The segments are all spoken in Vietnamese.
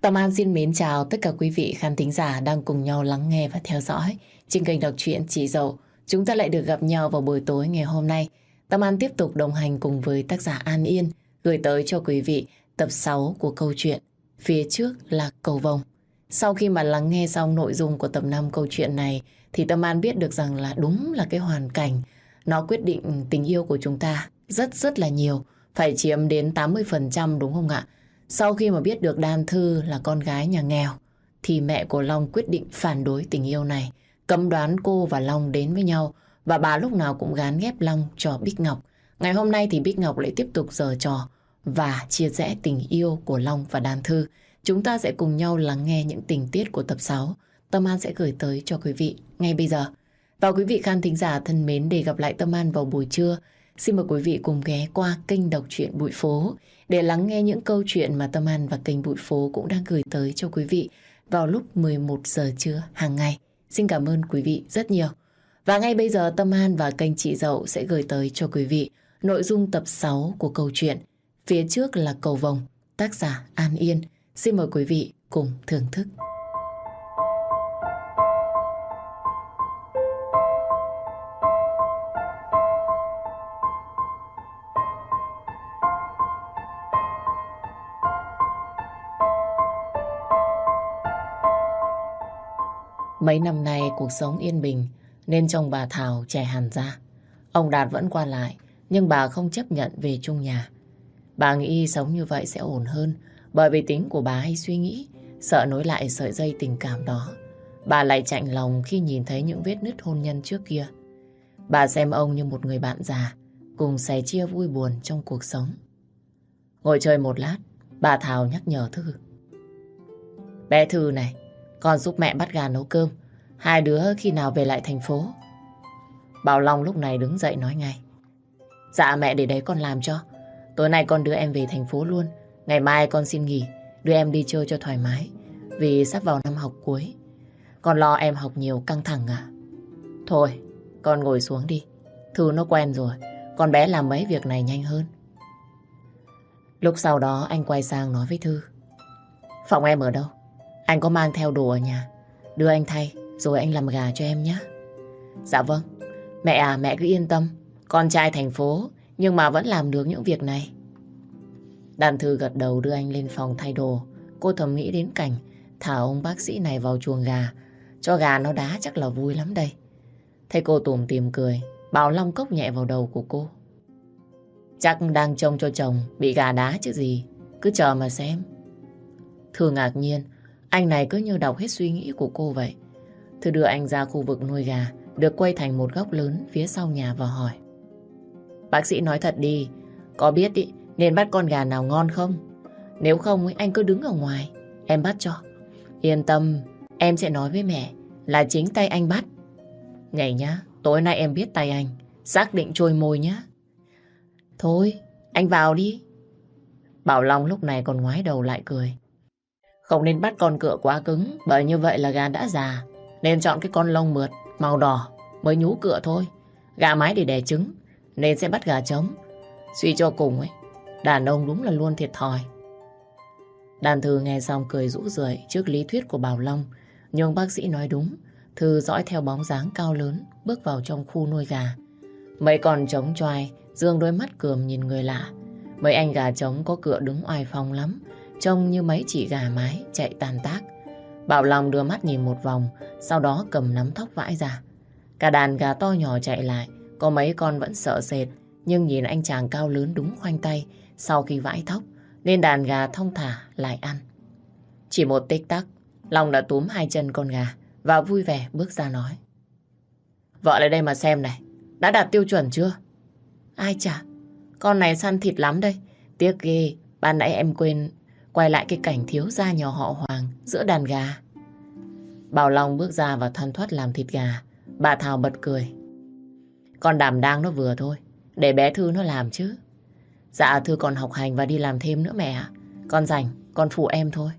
Tâm An xin mến chào tất cả quý vị khán thính giả đang cùng nhau lắng nghe và theo dõi trên kênh đọc truyện Chị Dậu. Chúng ta lại được gặp nhau vào buổi tối ngày hôm nay. Tâm An tiếp tục đồng hành cùng với tác giả An Yên gửi tới cho quý vị tập 6 của câu chuyện Phía trước là cầu vồng. Sau khi mà lắng nghe xong nội dung của tập 5 câu chuyện này thì Tâm An biết được rằng là đúng là cái hoàn cảnh nó quyết định tình yêu của chúng ta rất rất là nhiều, phải chiếm đến 80% đúng không ạ? Sau khi mà biết được Đan Thư là con gái nhà nghèo, thì mẹ của Long quyết định phản đối tình yêu này, cấm đoán cô và Long đến với nhau, và bà lúc nào cũng gán ghép Long cho Bích Ngọc. Ngày hôm nay thì Bích Ngọc lại tiếp tục giở trò và chia rẽ tình yêu của Long và Đan Thư. Chúng ta sẽ cùng nhau lắng nghe những tình tiết của tập 6. Tâm An sẽ gửi tới cho quý vị ngay bây giờ. Và quý vị khán thính giả thân mến để gặp lại Tâm An vào buổi trưa, xin mời quý vị cùng ghé qua kênh đọc truyện Bụi Phố để lắng nghe những câu chuyện mà Tâm An và kênh Bụi Phố cũng đang gửi tới cho quý vị vào lúc 11 giờ trưa hàng ngày. Xin cảm ơn quý vị rất nhiều. Và ngay bây giờ Tâm An và kênh Chị Dậu sẽ gửi tới cho quý vị nội dung tập 6 của câu chuyện Phía trước là cầu vồng, tác giả An Yên. Xin mời quý vị cùng thưởng thức. Mấy năm nay cuộc sống yên bình nên chồng bà Thảo trẻ hẳn ra. Ông Đạt vẫn qua lại nhưng bà không chấp nhận về chung nhà. Bà nghĩ sống như vậy sẽ ổn hơn bởi vì tính của bà hay suy nghĩ sợ nối lại sợi dây tình cảm đó. Bà lại chạnh lòng khi nhìn thấy những vết nứt hôn nhân trước kia. Bà xem ông như một người bạn già cùng sẻ chia vui buồn trong cuộc sống. Ngồi chơi một lát, bà Thảo nhắc nhở Thư. Bé Thư này, con giúp mẹ bắt gà nấu cơm. Hai đứa khi nào về lại thành phố? Bảo Long lúc này đứng dậy nói ngay. Dạ mẹ để đấy con làm cho. Tối nay con đưa em về thành phố luôn. Ngày mai con xin nghỉ, đưa em đi chơi cho thoải mái. Vì sắp vào năm học cuối. Con lo em học nhiều căng thẳng à? Thôi, con ngồi xuống đi. Thư nó quen rồi. Con bé làm mấy việc này nhanh hơn. Lúc sau đó anh quay sang nói với Thư. Phòng em ở đâu? Anh có mang theo đồ ở nhà. Đưa anh thay, rồi anh làm gà cho em nhé. Dạ vâng. Mẹ à, mẹ cứ yên tâm. Con trai thành phố, nhưng mà vẫn làm được những việc này. Đàn thư gật đầu đưa anh lên phòng thay đồ. Cô thầm nghĩ đến cảnh thả ông bác sĩ này vào chuồng gà. Cho gà nó đá chắc là vui lắm đây. Thấy cô tủm tìm cười, Bảo Long cốc nhẹ vào đầu của cô. Chắc đang trông cho chồng bị gà đá chứ gì. Cứ chờ mà xem. Thư ngạc nhiên, anh này cứ như đọc hết suy nghĩ của cô vậy. Thư đưa anh ra khu vực nuôi gà, được quay thành một góc lớn phía sau nhà và hỏi. Bác sĩ nói thật đi, có biết ý, nên bắt con gà nào ngon không? Nếu không, ý, anh cứ đứng ở ngoài, em bắt cho. Yên tâm, em sẽ nói với mẹ là chính tay anh bắt. Nhảy nhá, tối nay em biết tay anh, xác định trôi môi nhá. Thôi, anh vào đi. Bảo Long lúc này còn ngoái đầu lại cười. Không nên bắt con cựa quá cứng, bởi như vậy là gà đã già. Nên chọn cái con lông mượt, màu đỏ mới nhú cựa thôi. Gà mái để đẻ trứng, nên sẽ bắt gà trống. Suy cho cùng ấy, đàn ông đúng là luôn thiệt thòi. Đàn Thư nghe xong cười rũ rượi trước lý thuyết của Bảo Long. Nhưng bác sĩ nói đúng, Thư dõi theo bóng dáng cao lớn bước vào trong khu nuôi gà. Mấy con trống choai, dương đôi mắt cườm nhìn người lạ. Mấy anh gà trống có cựa đứng oai phong lắm, trông như mấy chị gà mái chạy tàn tác. Bảo Long đưa mắt nhìn một vòng, sau đó cầm nắm thóc vãi ra. Cả đàn gà to nhỏ chạy lại, có mấy con vẫn sợ sệt, nhưng nhìn anh chàng cao lớn đúng khoanh tay sau khi vãi thóc, nên đàn gà thông thả lại ăn. Chỉ một tích tắc, Long đã túm hai chân con gà và vui vẻ bước ra nói. Vợ lại đây mà xem này, đã đạt tiêu chuẩn chưa? Ai chả, con này săn thịt lắm đây. Tiếc ghê, ban nãy em quên quay lại cái cảnh thiếu gia nhỏ họ Hoàng giữa đàn gà. Bảo Long bước ra và thoăn thoát làm thịt gà. Bà Thảo bật cười. Con đảm đang nó vừa thôi, để bé Thư nó làm chứ. Dạ Thư còn học hành và đi làm thêm nữa mẹ ạ. Con rảnh, con phụ em thôi.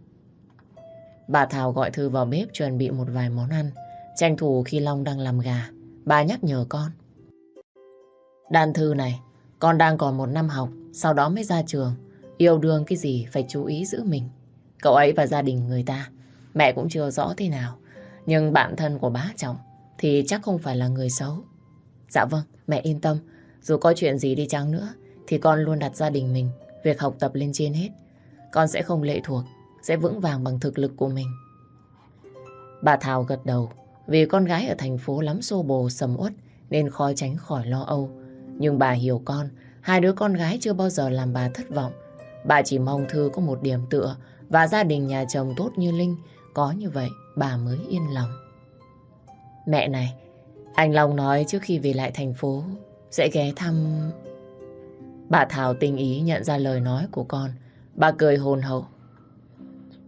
Bà Thảo gọi Thư vào bếp chuẩn bị một vài món ăn. Tranh thủ khi Long đang làm gà, bà nhắc nhở con. Đàn Thư này, con đang còn một năm học, sau đó mới ra trường. Yêu đương cái gì phải chú ý giữ mình. Cậu ấy và gia đình người ta, mẹ cũng chưa rõ thế nào. Nhưng bạn thân của bá chồng thì chắc không phải là người xấu. Dạ vâng, mẹ yên tâm. Dù có chuyện gì đi chăng nữa, thì con luôn đặt gia đình mình, việc học tập lên trên hết. Con sẽ không lệ thuộc, sẽ vững vàng bằng thực lực của mình. Bà Thảo gật đầu, vì con gái ở thành phố lắm xô bồ sầm uất nên khó tránh khỏi lo âu. Nhưng bà hiểu con, hai đứa con gái chưa bao giờ làm bà thất vọng. Bà chỉ mong Thư có một điểm tựa và gia đình nhà chồng tốt như Linh. Có như vậy, bà mới yên lòng. Mẹ này, anh Long nói trước khi về lại thành phố sẽ ghé thăm... Bà Thảo tình ý nhận ra lời nói của con. Bà cười hồn hậu.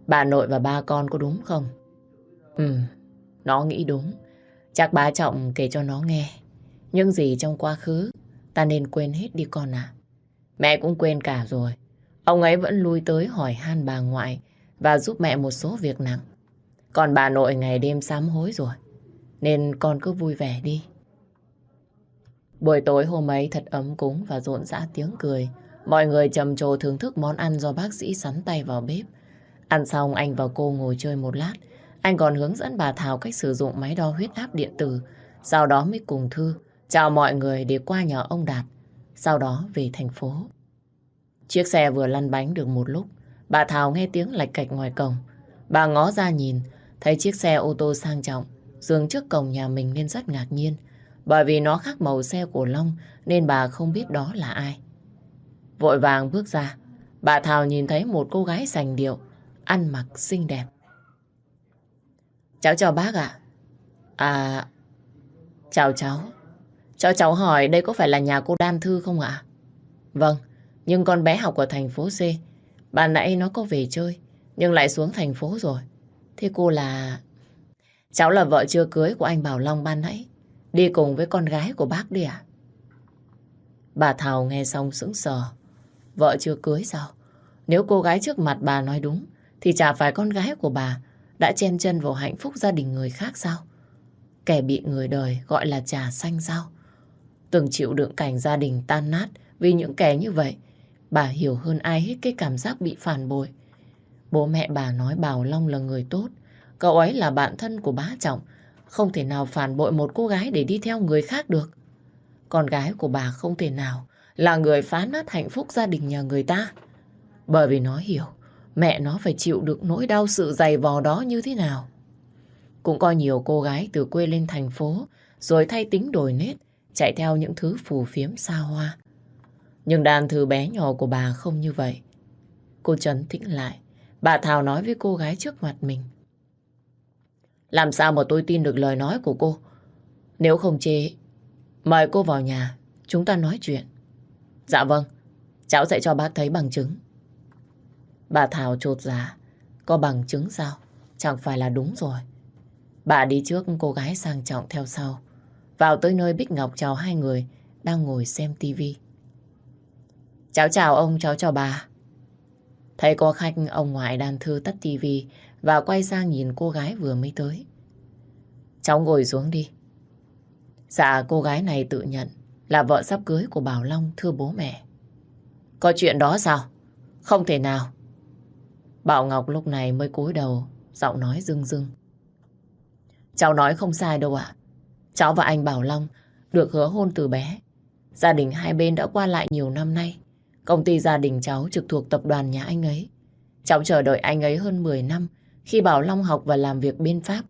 Bà nội và ba con có đúng không? Ừ, nó nghĩ đúng. Chắc bá Trọng kể cho nó nghe. Nhưng gì trong quá khứ, ta nên quên hết đi con à. Mẹ cũng quên cả rồi. Ông ấy vẫn lui tới hỏi han bà ngoại và giúp mẹ một số việc nặng. Còn bà nội ngày đêm sám hối rồi. Nên con cứ vui vẻ đi. Buổi tối hôm ấy thật ấm cúng và rộn rã tiếng cười. Mọi người trầm trồ thưởng thức món ăn do bác sĩ sắn tay vào bếp. Ăn xong, anh và cô ngồi chơi một lát. Anh còn hướng dẫn bà Thảo cách sử dụng máy đo huyết áp điện tử. Sau đó mới cùng Thư chào mọi người để qua nhà ông Đạt. Sau đó về thành phố. Chiếc xe vừa lăn bánh được một lúc. Bà Thảo nghe tiếng lạch cạch ngoài cổng. Bà ngó ra nhìn, thấy chiếc xe ô tô sang trọng dừng trước cổng nhà mình nên rất ngạc nhiên. Bởi vì nó khác màu xe của Long nên bà không biết đó là ai. Vội vàng bước ra, bà Thảo nhìn thấy một cô gái sành điệu, ăn mặc xinh đẹp. Cháu chào bác ạ. À... Chào cháu. Cho cháu hỏi đây có phải là nhà cô Đan Thư không ạ? Vâng, nhưng con bé học ở thành phố C. Bạn nãy nó có về chơi, nhưng lại xuống thành phố rồi. Thế cô là... Cháu là vợ chưa cưới của anh Bảo Long ban nãy. Đi cùng với con gái của bác đi à? Bà Thảo nghe xong sững sờ. Vợ chưa cưới sao? Nếu cô gái trước mặt bà nói đúng, thì chả phải con gái của bà đã chen chân vào hạnh phúc gia đình người khác sao? Kẻ bị người đời gọi là trà xanh sao? Từng chịu đựng cảnh gia đình tan nát vì những kẻ như vậy, bà hiểu hơn ai hết cái cảm giác bị phản bội. Bố mẹ bà nói Bảo Long là người tốt, cậu ấy là bạn thân của bá Trọng, không thể nào phản bội một cô gái để đi theo người khác được. Con gái của bà không thể nào là người phá nát hạnh phúc gia đình nhà người ta. Bởi vì nó hiểu mẹ nó phải chịu được nỗi đau sự dày vò đó như thế nào. Cũng có nhiều cô gái từ quê lên thành phố rồi thay tính đổi nết, chạy theo những thứ phù phiếm xa hoa. Nhưng đàn thư bé nhỏ của bà không như vậy. Cô Trấn tĩnh lại, bà Thảo nói với cô gái trước mặt mình. Làm sao mà tôi tin được lời nói của cô? Nếu không chê, mời cô vào nhà, chúng ta nói chuyện. Dạ vâng, cháu sẽ cho bác thấy bằng chứng. Bà Thảo trột dạ, có bằng chứng sao? Chẳng phải là đúng rồi. Bà đi trước cô gái sang trọng theo sau. Vào tới nơi Bích Ngọc chào hai người đang ngồi xem tivi. Cháu chào ông, cháu chào bà. Thấy có khách, ông ngoại đàn thư tắt tivi và quay sang nhìn cô gái vừa mới tới. Cháu ngồi xuống đi. Dạ, cô gái này tự nhận là vợ sắp cưới của Bảo Long thưa bố mẹ. Có chuyện đó sao? Không thể nào. Bảo Ngọc lúc này mới cúi đầu, giọng nói rưng rưng. Cháu nói không sai đâu ạ. Cháu và anh Bảo Long được hứa hôn từ bé. Gia đình hai bên đã qua lại nhiều năm nay. Công ty gia đình cháu trực thuộc tập đoàn nhà anh ấy. Cháu chờ đợi anh ấy hơn 10 năm khi Bảo Long học và làm việc bên Pháp.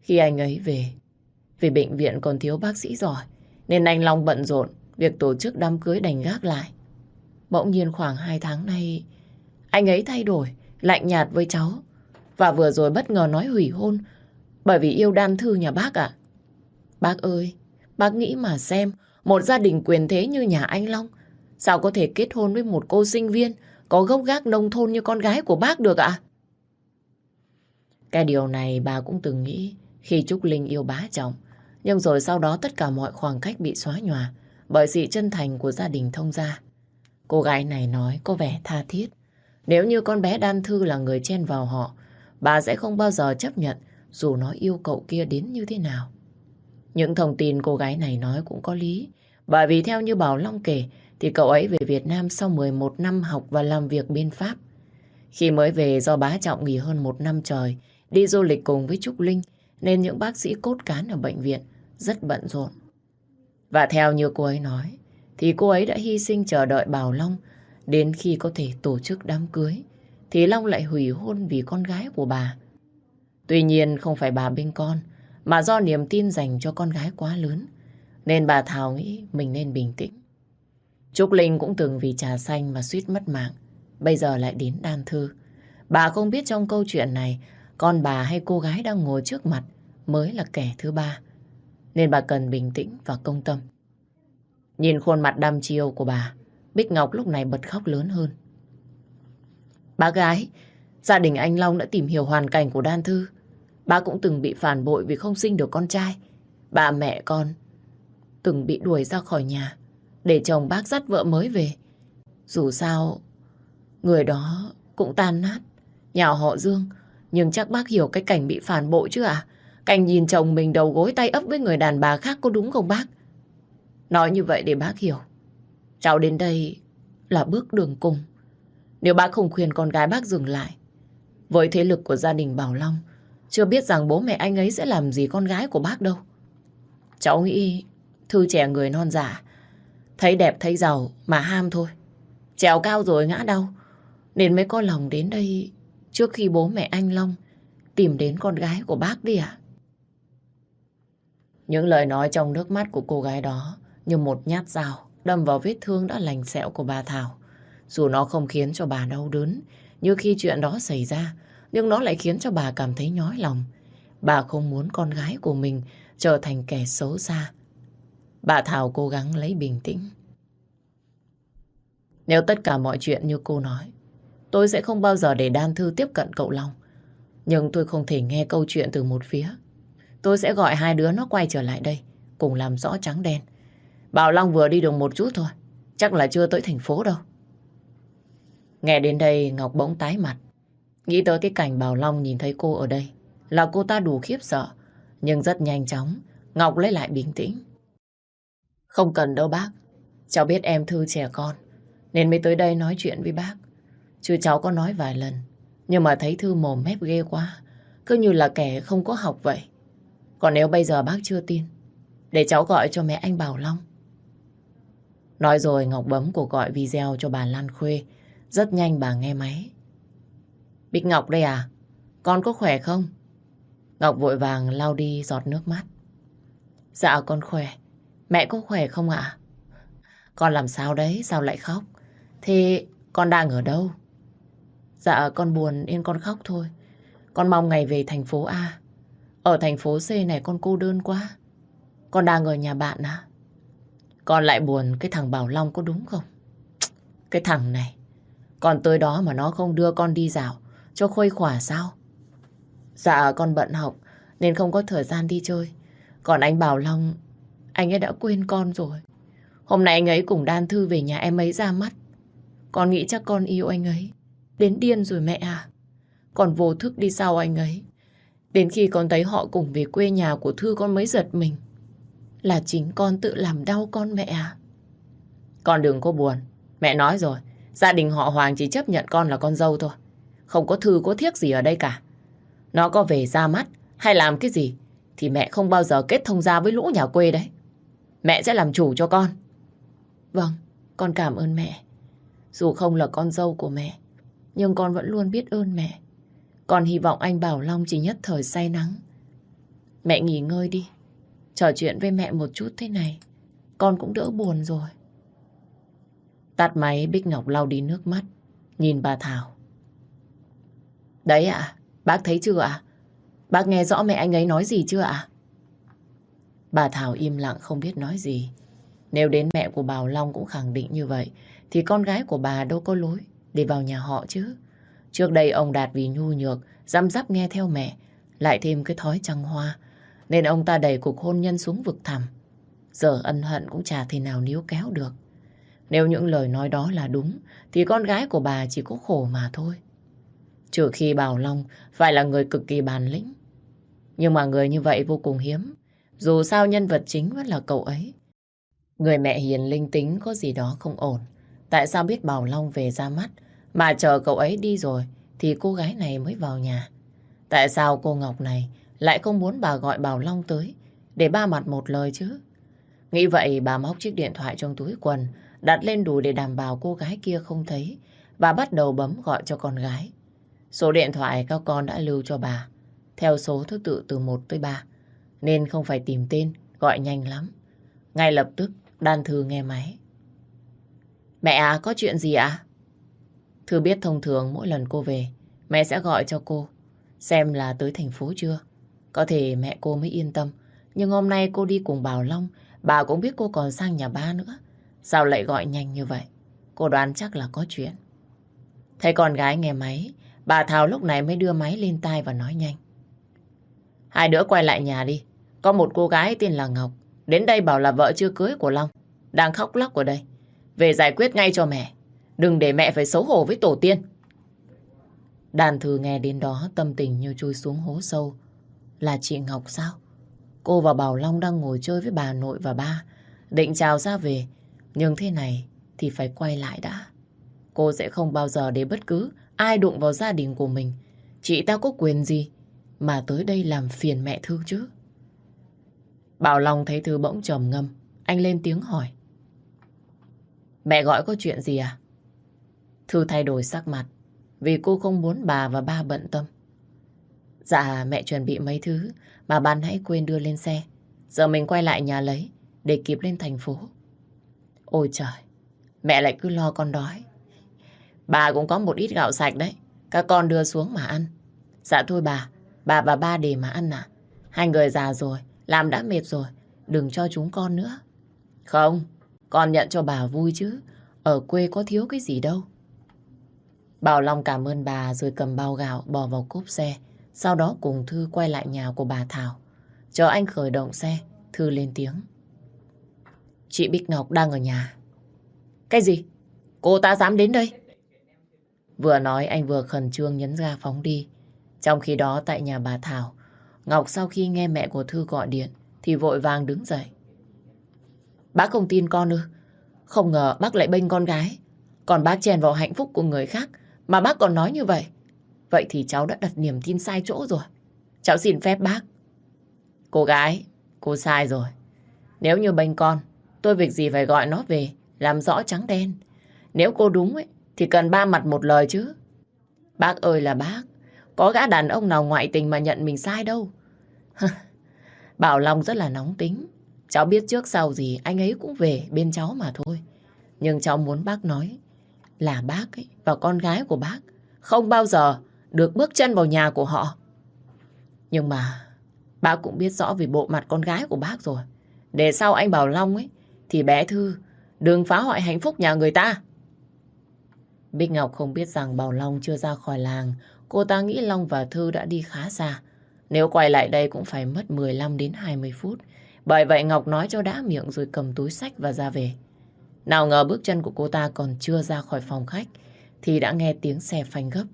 Khi anh ấy về, vì bệnh viện còn thiếu bác sĩ giỏi, nên anh Long bận rộn việc tổ chức đám cưới đành gác lại. Bỗng nhiên khoảng 2 tháng nay, anh ấy thay đổi, lạnh nhạt với cháu. Và vừa rồi bất ngờ nói hủy hôn bởi vì yêu đan thư nhà bác ạ. Bác ơi, bác nghĩ mà xem, một gia đình quyền thế như nhà anh Long, sao có thể kết hôn với một cô sinh viên có gốc gác nông thôn như con gái của bác được ạ? Cái điều này bà cũng từng nghĩ khi Trúc Linh yêu bá chồng. Nhưng rồi sau đó tất cả mọi khoảng cách bị xóa nhòa bởi sự chân thành của gia đình thông gia. Cô gái này nói có vẻ tha thiết. Nếu như con bé Đan Thư là người chen vào họ, bà sẽ không bao giờ chấp nhận dù nó yêu cậu kia đến như thế nào. Những thông tin cô gái này nói cũng có lý. Bởi vì theo như Bảo Long kể, thì cậu ấy về Việt Nam sau 11 năm học và làm việc bên Pháp. Khi mới về do bá Trọng nghỉ hơn một năm trời, đi du lịch cùng với Trúc Linh, nên những bác sĩ cốt cán ở bệnh viện rất bận rộn. Và theo như cô ấy nói, thì cô ấy đã hy sinh chờ đợi Bảo Long đến khi có thể tổ chức đám cưới, thì Long lại hủy hôn vì con gái của bà. Tuy nhiên không phải bà bên con, mà do niềm tin dành cho con gái quá lớn, nên bà Thảo nghĩ mình nên bình tĩnh. Trúc Linh cũng từng vì trà xanh mà suýt mất mạng, bây giờ lại đến đan thư. Bà không biết trong câu chuyện này, con bà hay cô gái đang ngồi trước mặt mới là kẻ thứ ba. Nên bà cần bình tĩnh và công tâm. Nhìn khuôn mặt đăm chiêu của bà, Bích Ngọc lúc này bật khóc lớn hơn. Bác gái, gia đình anh Long đã tìm hiểu hoàn cảnh của Đan Thư. Bà cũng từng bị phản bội vì không sinh được con trai. Bà mẹ con từng bị đuổi ra khỏi nhà để chồng bác dắt vợ mới về. Dù sao, người đó cũng tan nát. Nhà họ Dương, nhưng chắc bác hiểu cái cảnh bị phản bội chứ à? Cảnh nhìn chồng mình đầu gối tay ấp với người đàn bà khác có đúng không bác? Nói như vậy để bác hiểu. Cháu đến đây là bước đường cùng. Nếu bác không khuyên con gái bác dừng lại, với thế lực của gia đình Bảo Long, chưa biết rằng bố mẹ anh ấy sẽ làm gì con gái của bác đâu. Cháu nghĩ Thư trẻ người non giả, thấy đẹp thấy giàu mà ham thôi. Trèo cao rồi ngã đau, nên mới có lòng đến đây trước khi bố mẹ anh Long tìm đến con gái của bác đi ạ. Những lời nói trong nước mắt của cô gái đó như một nhát dao đâm vào vết thương đã lành sẹo của bà Thảo. Dù nó không khiến cho bà đau đớn như khi chuyện đó xảy ra, nhưng nó lại khiến cho bà cảm thấy nhói lòng. Bà không muốn con gái của mình trở thành kẻ xấu xa. Bà Thảo cố gắng lấy bình tĩnh. Nếu tất cả mọi chuyện như cô nói, tôi sẽ không bao giờ để Đan Thư tiếp cận cậu Long. Nhưng tôi không thể nghe câu chuyện từ một phía. Tôi sẽ gọi hai đứa nó quay trở lại đây, cùng làm rõ trắng đen. Bảo Long vừa đi được một chút thôi, chắc là chưa tới thành phố đâu. Nghe đến đây Ngọc bỗng tái mặt. Nghĩ tới cái cảnh Bảo Long nhìn thấy cô ở đây là cô ta đủ khiếp sợ. Nhưng rất nhanh chóng, Ngọc lấy lại bình tĩnh. Không cần đâu bác. Cháu biết em Thư trẻ con, nên mới tới đây nói chuyện với bác. Chứ cháu có nói vài lần, nhưng mà thấy Thư mồm mép ghê quá. Cứ như là kẻ không có học vậy. Còn nếu bây giờ bác chưa tin, để cháu gọi cho mẹ anh Bảo Long. Nói rồi Ngọc bấm cuộc gọi video cho bà Lan Khuê. Rất nhanh bà nghe máy. Bích Ngọc đây à? Con có khỏe không? Ngọc vội vàng lau đi giọt nước mắt. Dạ con khỏe. Mẹ có khỏe không ạ? Con làm sao đấy? Sao lại khóc? Thế con đang ở đâu? Dạ con buồn nên con khóc thôi. Con mong ngày về thành phố A. Ở thành phố C này con cô đơn quá. Con đang ở nhà bạn à? Con lại buồn cái thằng Bảo Long có đúng không? Cái thằng này, còn tới đó mà nó không đưa con đi dạo, cho khuây khỏa sao? Dạ con bận học nên không có thời gian đi chơi. Còn anh Bảo Long, anh ấy đã quên con rồi. Hôm nay anh ấy cùng Đan Thư về nhà em ấy ra mắt. Con nghĩ chắc con yêu anh ấy. Đến điên rồi mẹ à. Còn vô thức đi sau anh ấy. Đến khi con thấy họ cùng về quê nhà của Thư, con mới giật mình. Là chính con tự làm đau con mẹ à? Con đừng có buồn. Mẹ nói rồi. Gia đình họ Hoàng chỉ chấp nhận con là con dâu thôi. Không có thư, có thiếc gì ở đây cả. Nó có về ra mắt hay làm cái gì thì mẹ không bao giờ kết thông gia với lũ nhà quê đấy. Mẹ sẽ làm chủ cho con. Vâng, con cảm ơn mẹ. Dù không là con dâu của mẹ, nhưng con vẫn luôn biết ơn mẹ. Con hy vọng anh Bảo Long chỉ nhất thời say nắng. Mẹ nghỉ ngơi đi. Trò chuyện với mẹ một chút thế này, con cũng đỡ buồn rồi. Tắt máy Bích Ngọc lau đi nước mắt, nhìn bà Thảo. Đấy ạ, bác thấy chưa ạ? Bác nghe rõ mẹ anh ấy nói gì chưa ạ? Bà Thảo im lặng không biết nói gì. Nếu đến mẹ của Bảo Long cũng khẳng định như vậy, thì con gái của bà đâu có lối để vào nhà họ chứ. Trước đây ông Đạt vì nhu nhược, dăm dắp nghe theo mẹ, lại thêm cái thói trăng hoa, nên ông ta đẩy cuộc hôn nhân xuống vực thẳm. Giờ ân hận cũng chả thể nào níu kéo được. Nếu những lời nói đó là đúng, thì con gái của bà chỉ có khổ mà thôi. Trừ khi Bảo Long phải là người cực kỳ bản lĩnh. Nhưng mà người như vậy vô cùng hiếm. Dù sao nhân vật chính vẫn là cậu ấy. Người mẹ hiền linh tính có gì đó không ổn. Tại sao biết Bảo Long về ra mắt mà chờ cậu ấy đi rồi, thì cô gái này mới vào nhà. Tại sao cô Ngọc này lại không muốn bà gọi Bảo Long tới để ba mặt một lời chứ? Nghĩ vậy, bà móc chiếc điện thoại trong túi quần, đặt lên đùi để đảm bảo cô gái kia không thấy, và bắt đầu bấm gọi cho con gái. Số điện thoại các con đã lưu cho bà, theo số thứ tự từ 1 tới 3 nên không phải tìm tên gọi nhanh lắm. Ngay lập tức Đan Thư nghe máy. Mẹ à, có chuyện gì ạ? À? Thư biết thông thường mỗi lần cô về, mẹ sẽ gọi cho cô, xem là tới thành phố chưa. Có thể mẹ cô mới yên tâm, nhưng hôm nay cô đi cùng Bảo Long, bà cũng biết cô còn sang nhà ba nữa. Sao lại gọi nhanh như vậy? Cô đoán chắc là có chuyện. Thấy con gái nghe máy, bà Thảo lúc này mới đưa máy lên tai và nói nhanh. Hai đứa quay lại nhà đi. Có một cô gái tên là Ngọc, đến đây bảo là vợ chưa cưới của Long, đang khóc lóc ở đây. Về giải quyết ngay cho mẹ. Đừng để mẹ phải xấu hổ với tổ tiên. Đàn thư nghe đến đó tâm tình như chui xuống hố sâu. Là chị Ngọc sao? Cô và Bảo Long đang ngồi chơi với bà nội và ba. Định chào ra về. Nhưng thế này thì phải quay lại đã. Cô sẽ không bao giờ để bất cứ ai đụng vào gia đình của mình. Chị ta có quyền gì mà tới đây làm phiền mẹ Thư chứ? Bảo Long thấy Thư bỗng trầm ngâm. Anh lên tiếng hỏi. Mẹ gọi có chuyện gì à? Thư thay đổi sắc mặt vì cô không muốn bà và ba bận tâm. Dạ mẹ chuẩn bị mấy thứ mà ban hãy quên đưa lên xe. Giờ mình quay lại nhà lấy để kịp lên thành phố. Ôi trời, mẹ lại cứ lo con đói. Bà cũng có một ít gạo sạch đấy. Các con đưa xuống mà ăn. Dạ thôi bà, bà và ba để mà ăn à. Hai người già rồi, làm đã mệt rồi. Đừng cho chúng con nữa. Không, con nhận cho bà vui chứ. Ở quê có thiếu cái gì đâu. Bảo Long cảm ơn bà rồi cầm bao gạo bỏ vào cốp xe. Sau đó cùng Thư quay lại nhà của bà Thảo. Chờ anh khởi động xe, Thư lên tiếng. Chị Bích Ngọc đang ở nhà. Cái gì? Cô ta dám đến đây? Vừa nói anh vừa khẩn trương nhấn ga phóng đi. Trong khi đó tại nhà bà Thảo, Ngọc sau khi nghe mẹ của Thư gọi điện thì vội vàng đứng dậy. Bác không tin con ư? Không ngờ bác lại bênh con gái. Còn bác chèn vào hạnh phúc của người khác mà bác còn nói như vậy. Vậy thì cháu đã đặt niềm tin sai chỗ rồi. Cháu xin phép bác. Cô gái, cô sai rồi. Nếu như bênh con, tôi việc gì phải gọi nó về, làm rõ trắng đen. Nếu cô đúng ấy, thì cần ba mặt một lời chứ. Bác ơi là bác, có gã đàn ông nào ngoại tình mà nhận mình sai đâu. Bảo Long rất là nóng tính. Cháu biết trước sau gì anh ấy cũng về bên cháu mà thôi. Nhưng cháu muốn bác nói là bác ấy và con gái của bác không bao giờ được bước chân vào nhà của họ. Nhưng mà bác cũng biết rõ về bộ mặt con gái của bác rồi. Để sau anh Bảo Long ấy, thì bé Thư đừng phá hoại hạnh phúc nhà người ta. Bích Ngọc không biết rằng Bảo Long chưa ra khỏi làng. Cô ta nghĩ Long và Thư đã đi khá xa. Nếu quay lại đây cũng phải mất 15 đến 20 phút. Bởi vậy Ngọc nói cho đã miệng rồi cầm túi sách và ra về. Nào ngờ bước chân của cô ta còn chưa ra khỏi phòng khách thì đã nghe tiếng xe phanh gấp.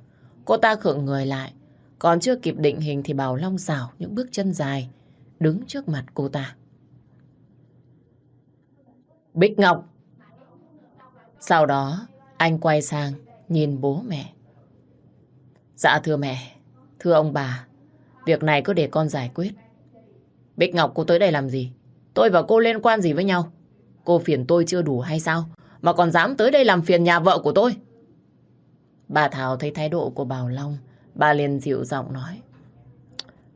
Cô ta khựng người lại. Còn chưa kịp định hình thì Bảo Long rào những bước chân dài đứng trước mặt cô ta. Bích Ngọc! Sau đó anh quay sang nhìn bố mẹ. Dạ thưa mẹ, thưa ông bà, việc này cứ để con giải quyết. Bích Ngọc cô tới đây làm gì? Tôi và cô liên quan gì với nhau? Cô phiền tôi chưa đủ hay sao? Mà còn dám tới đây làm phiền nhà vợ của tôi? Bà Thảo thấy thái độ của Bảo Long, bà liền dịu giọng nói.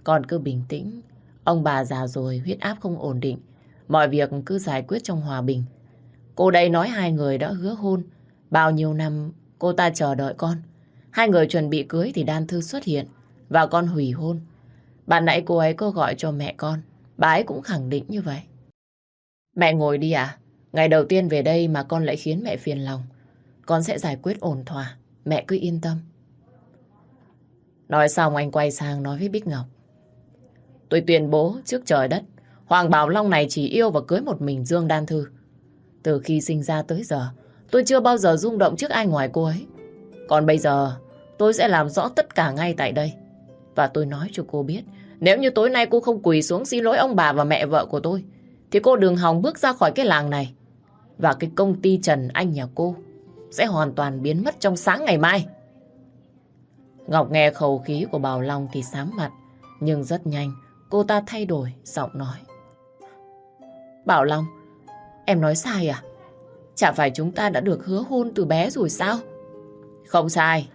Con cứ bình tĩnh, ông bà già rồi, huyết áp không ổn định. Mọi việc cứ giải quyết trong hòa bình. Cô đây nói hai người đã hứa hôn. Bao nhiêu năm cô ta chờ đợi con. Hai người chuẩn bị cưới thì Đan Thư xuất hiện và con hủy hôn. Bạn nãy cô ấy có gọi cho mẹ con. Bà ấy cũng khẳng định như vậy. Mẹ ngồi đi à? Ngày đầu tiên về đây mà con lại khiến mẹ phiền lòng. Con sẽ giải quyết ổn thỏa. Mẹ cứ yên tâm. Nói xong anh quay sang nói với Bích Ngọc. Tôi tuyên bố trước trời đất, Hoàng Bảo Long này chỉ yêu và cưới một mình Dương Đan Thư. Từ khi sinh ra tới giờ, tôi chưa bao giờ rung động trước ai ngoài cô ấy. Còn bây giờ, tôi sẽ làm rõ tất cả ngay tại đây. Và tôi nói cho cô biết, nếu như tối nay cô không quỳ xuống xin lỗi ông bà và mẹ vợ của tôi, thì cô Đường hòng bước ra khỏi cái làng này. Và cái công ty Trần Anh nhà cô sẽ hoàn toàn biến mất trong sáng ngày mai. Ngọc nghe khẩu khí của Bảo Long thì sám mặt. Nhưng rất nhanh, cô ta thay đổi giọng nói. Bảo Long, em nói sai à? Chả phải chúng ta đã được hứa hôn từ bé rồi sao? Không sai,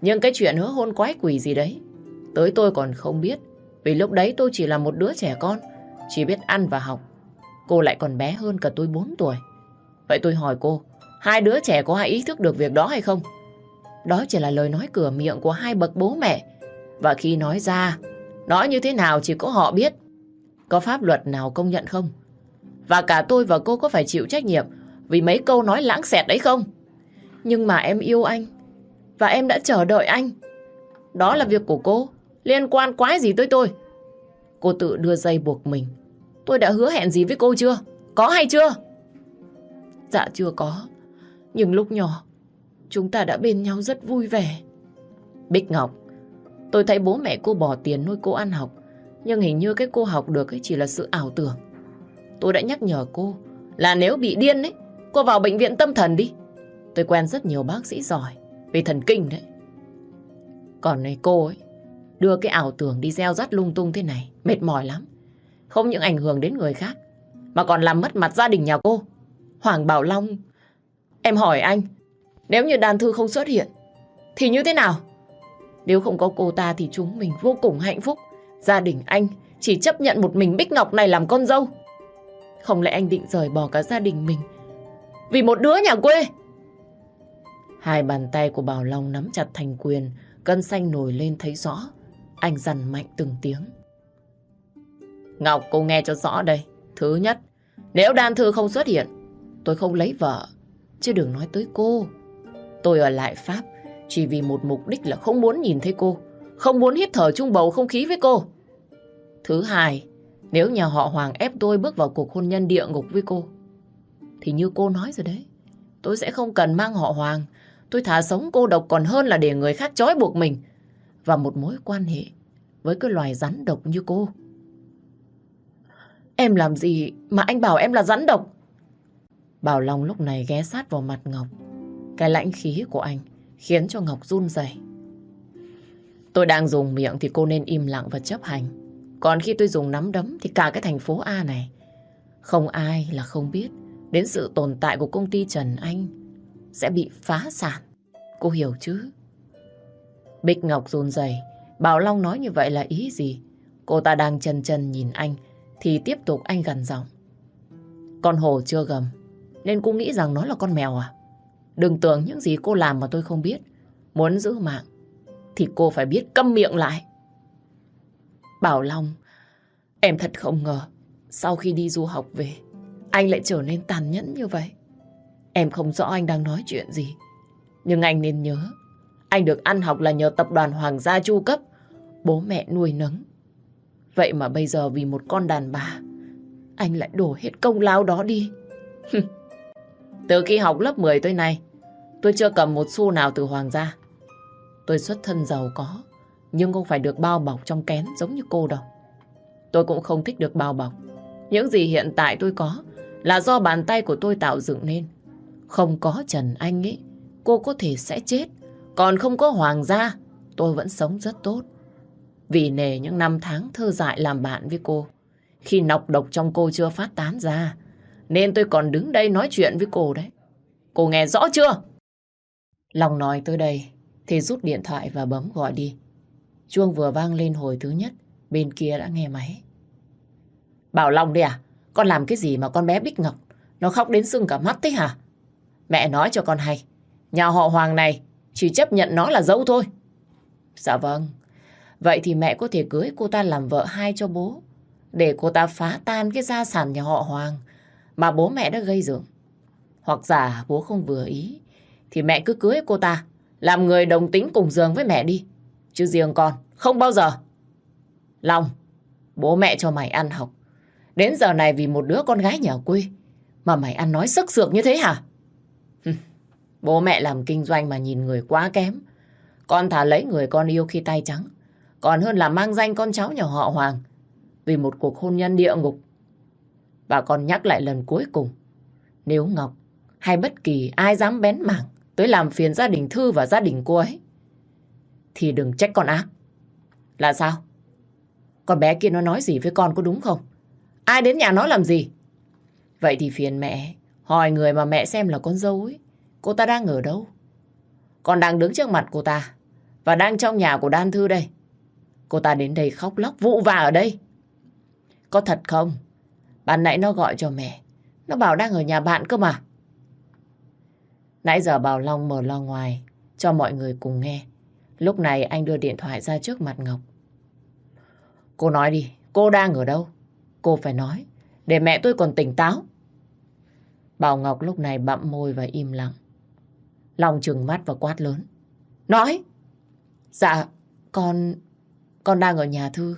nhưng cái chuyện hứa hôn quái quỷ gì đấy, tới tôi còn không biết. Vì lúc đấy tôi chỉ là một đứa trẻ con, chỉ biết ăn và học. Cô lại còn bé hơn cả tôi 4 tuổi. Vậy tôi hỏi cô, hai đứa trẻ có hay ý thức được việc đó hay không? Đó chỉ là lời nói cửa miệng của hai bậc bố mẹ. Và khi nói ra, nói như thế nào chỉ có họ biết. Có pháp luật nào công nhận không? Và cả tôi và cô có phải chịu trách nhiệm vì mấy câu nói lãng xẹt đấy không? Nhưng mà em yêu anh và em đã chờ đợi anh. Đó là việc của cô, liên quan quái gì tới tôi? Cô tự đưa dây buộc mình. Tôi đã hứa hẹn gì với cô chưa? Có hay chưa? Dạ chưa có. Nhưng lúc nhỏ, chúng ta đã bên nhau rất vui vẻ. Bích Ngọc, tôi thấy bố mẹ cô bỏ tiền nuôi cô ăn học. Nhưng hình như cái cô học được ấy chỉ là sự ảo tưởng. Tôi đã nhắc nhở cô là nếu bị điên ấy, cô vào bệnh viện tâm thần đi. Tôi quen rất nhiều bác sĩ giỏi về thần kinh đấy. Còn này cô ấy, đưa cái ảo tưởng đi gieo rắt lung tung thế này, mệt mỏi lắm. Không những ảnh hưởng đến người khác, mà còn làm mất mặt gia đình nhà cô. Hoàng Bảo Long, em hỏi anh, nếu như đàn thư không xuất hiện, thì như thế nào? Nếu không có cô ta thì chúng mình vô cùng hạnh phúc. Gia đình anh chỉ chấp nhận một mình Bích Ngọc này làm con dâu. Không lẽ anh định rời bỏ cả gia đình mình vì một đứa nhà quê? Hai bàn tay của Bảo Long nắm chặt thành quyền, cân xanh nổi lên thấy rõ. Anh dằn mạnh từng tiếng. Ngọc cô nghe cho rõ đây. Thứ nhất, nếu đan thư không xuất hiện, tôi không lấy vợ. Chứ đừng nói tới cô. Tôi ở lại Pháp chỉ vì một mục đích là không muốn nhìn thấy cô. Không muốn hít thở chung bầu không khí với cô. Thứ hai, nếu nhà họ Hoàng ép tôi bước vào cuộc hôn nhân địa ngục với cô, thì như cô nói rồi đấy, tôi sẽ không cần mang họ Hoàng. Tôi thả sống cô độc còn hơn là để người khác trói buộc mình và một mối quan hệ với cái loài rắn độc như cô. Em làm gì mà anh bảo em là rắn độc? Bảo Long lúc này ghé sát vào mặt Ngọc. Cái lãnh khí của anh khiến cho Ngọc run rẩy. Tôi đang dùng miệng thì cô nên im lặng và chấp hành. Còn khi tôi dùng nắm đấm thì cả cái thành phố A này không ai là không biết đến sự tồn tại của công ty Trần Anh sẽ bị phá sản. Cô hiểu chứ? Bích Ngọc run rẩy, Bảo Long nói như vậy là ý gì? Cô ta đang chân chân nhìn anh thì tiếp tục anh gần giọng. Con hổ chưa gầm nên cô nghĩ rằng nó là con mèo à? Đừng tưởng những gì cô làm mà tôi không biết. Muốn giữ mạng thì cô phải biết câm miệng lại. Bảo Long, em thật không ngờ sau khi đi du học về anh lại trở nên tàn nhẫn như vậy. Em không rõ anh đang nói chuyện gì. Nhưng anh nên nhớ, anh được ăn học là nhờ tập đoàn Hoàng gia chu cấp, bố mẹ nuôi nấng. Vậy mà bây giờ vì một con đàn bà, anh lại đổ hết công lao đó đi. từ khi học lớp 10 tới nay, tôi chưa cầm một xu nào từ Hoàng gia. Tôi xuất thân giàu có, nhưng không phải được bao bọc trong kén giống như cô đâu. Tôi cũng không thích được bao bọc. Những gì hiện tại tôi có là do bàn tay của tôi tạo dựng nên. Không có Trần Anh ấy, cô có thể sẽ chết. Còn không có Hoàng gia, tôi vẫn sống rất tốt. Vì nề những năm tháng thơ dại làm bạn với cô, khi nọc độc trong cô chưa phát tán ra, nên tôi còn đứng đây nói chuyện với cô đấy. Cô nghe rõ chưa? Lòng nói tới đây, thì rút điện thoại và bấm gọi đi. Chuông vừa vang lên hồi thứ nhất, bên kia đã nghe máy. Bảo Long đi à? Con làm cái gì mà con bé Bích Ngọc nó khóc đến sưng cả mắt thế hả? Mẹ nói cho con hay, nhà họ Hoàng này chỉ chấp nhận nó là dâu thôi. Dạ vâng, vậy thì mẹ có thể cưới cô ta làm vợ hai cho bố, để cô ta phá tan cái gia sản nhà họ Hoàng mà bố mẹ đã gây dựng. Hoặc giả bố không vừa ý, thì mẹ cứ cưới cô ta, làm người đồng tính cùng giường với mẹ đi. Chứ riêng con, không bao giờ. Long, bố mẹ cho mày ăn học. Đến giờ này vì một đứa con gái nhà quê, mà mày ăn nói sức sược như thế hả? Bố mẹ làm kinh doanh mà nhìn người quá kém. Con thả lấy người con yêu khi tay trắng. Còn hơn là mang danh con cháu nhà họ Hoàng. Vì một cuộc hôn nhân địa ngục. Và con nhắc lại lần cuối cùng. Nếu Ngọc hay bất kỳ ai dám bén mảng tới làm phiền gia đình Thư và gia đình cô ấy. thì đừng trách con ác. Là sao? Con bé kia nó nói gì với con có đúng không? Ai đến nhà nó làm gì? Vậy thì phiền mẹ, hỏi người mà mẹ xem là con dâu ấy. Cô ta đang ở đâu? Con đang đứng trước mặt cô ta và đang trong nhà của Đan Thư đây. Cô ta đến đây khóc lóc vụ vả ở đây. Có thật không? Bạn nãy nó gọi cho mẹ. Nó bảo đang ở nhà bạn cơ mà. Nãy giờ Bảo Long mở lo ngoài cho mọi người cùng nghe. Lúc này anh đưa điện thoại ra trước mặt Ngọc. Cô nói đi, cô đang ở đâu? Cô phải nói, để mẹ tôi còn tỉnh táo. Bảo Ngọc lúc này bặm môi và im lặng. Long trừng mắt và quát lớn. Nói! Dạ, con... con đang ở nhà Thư.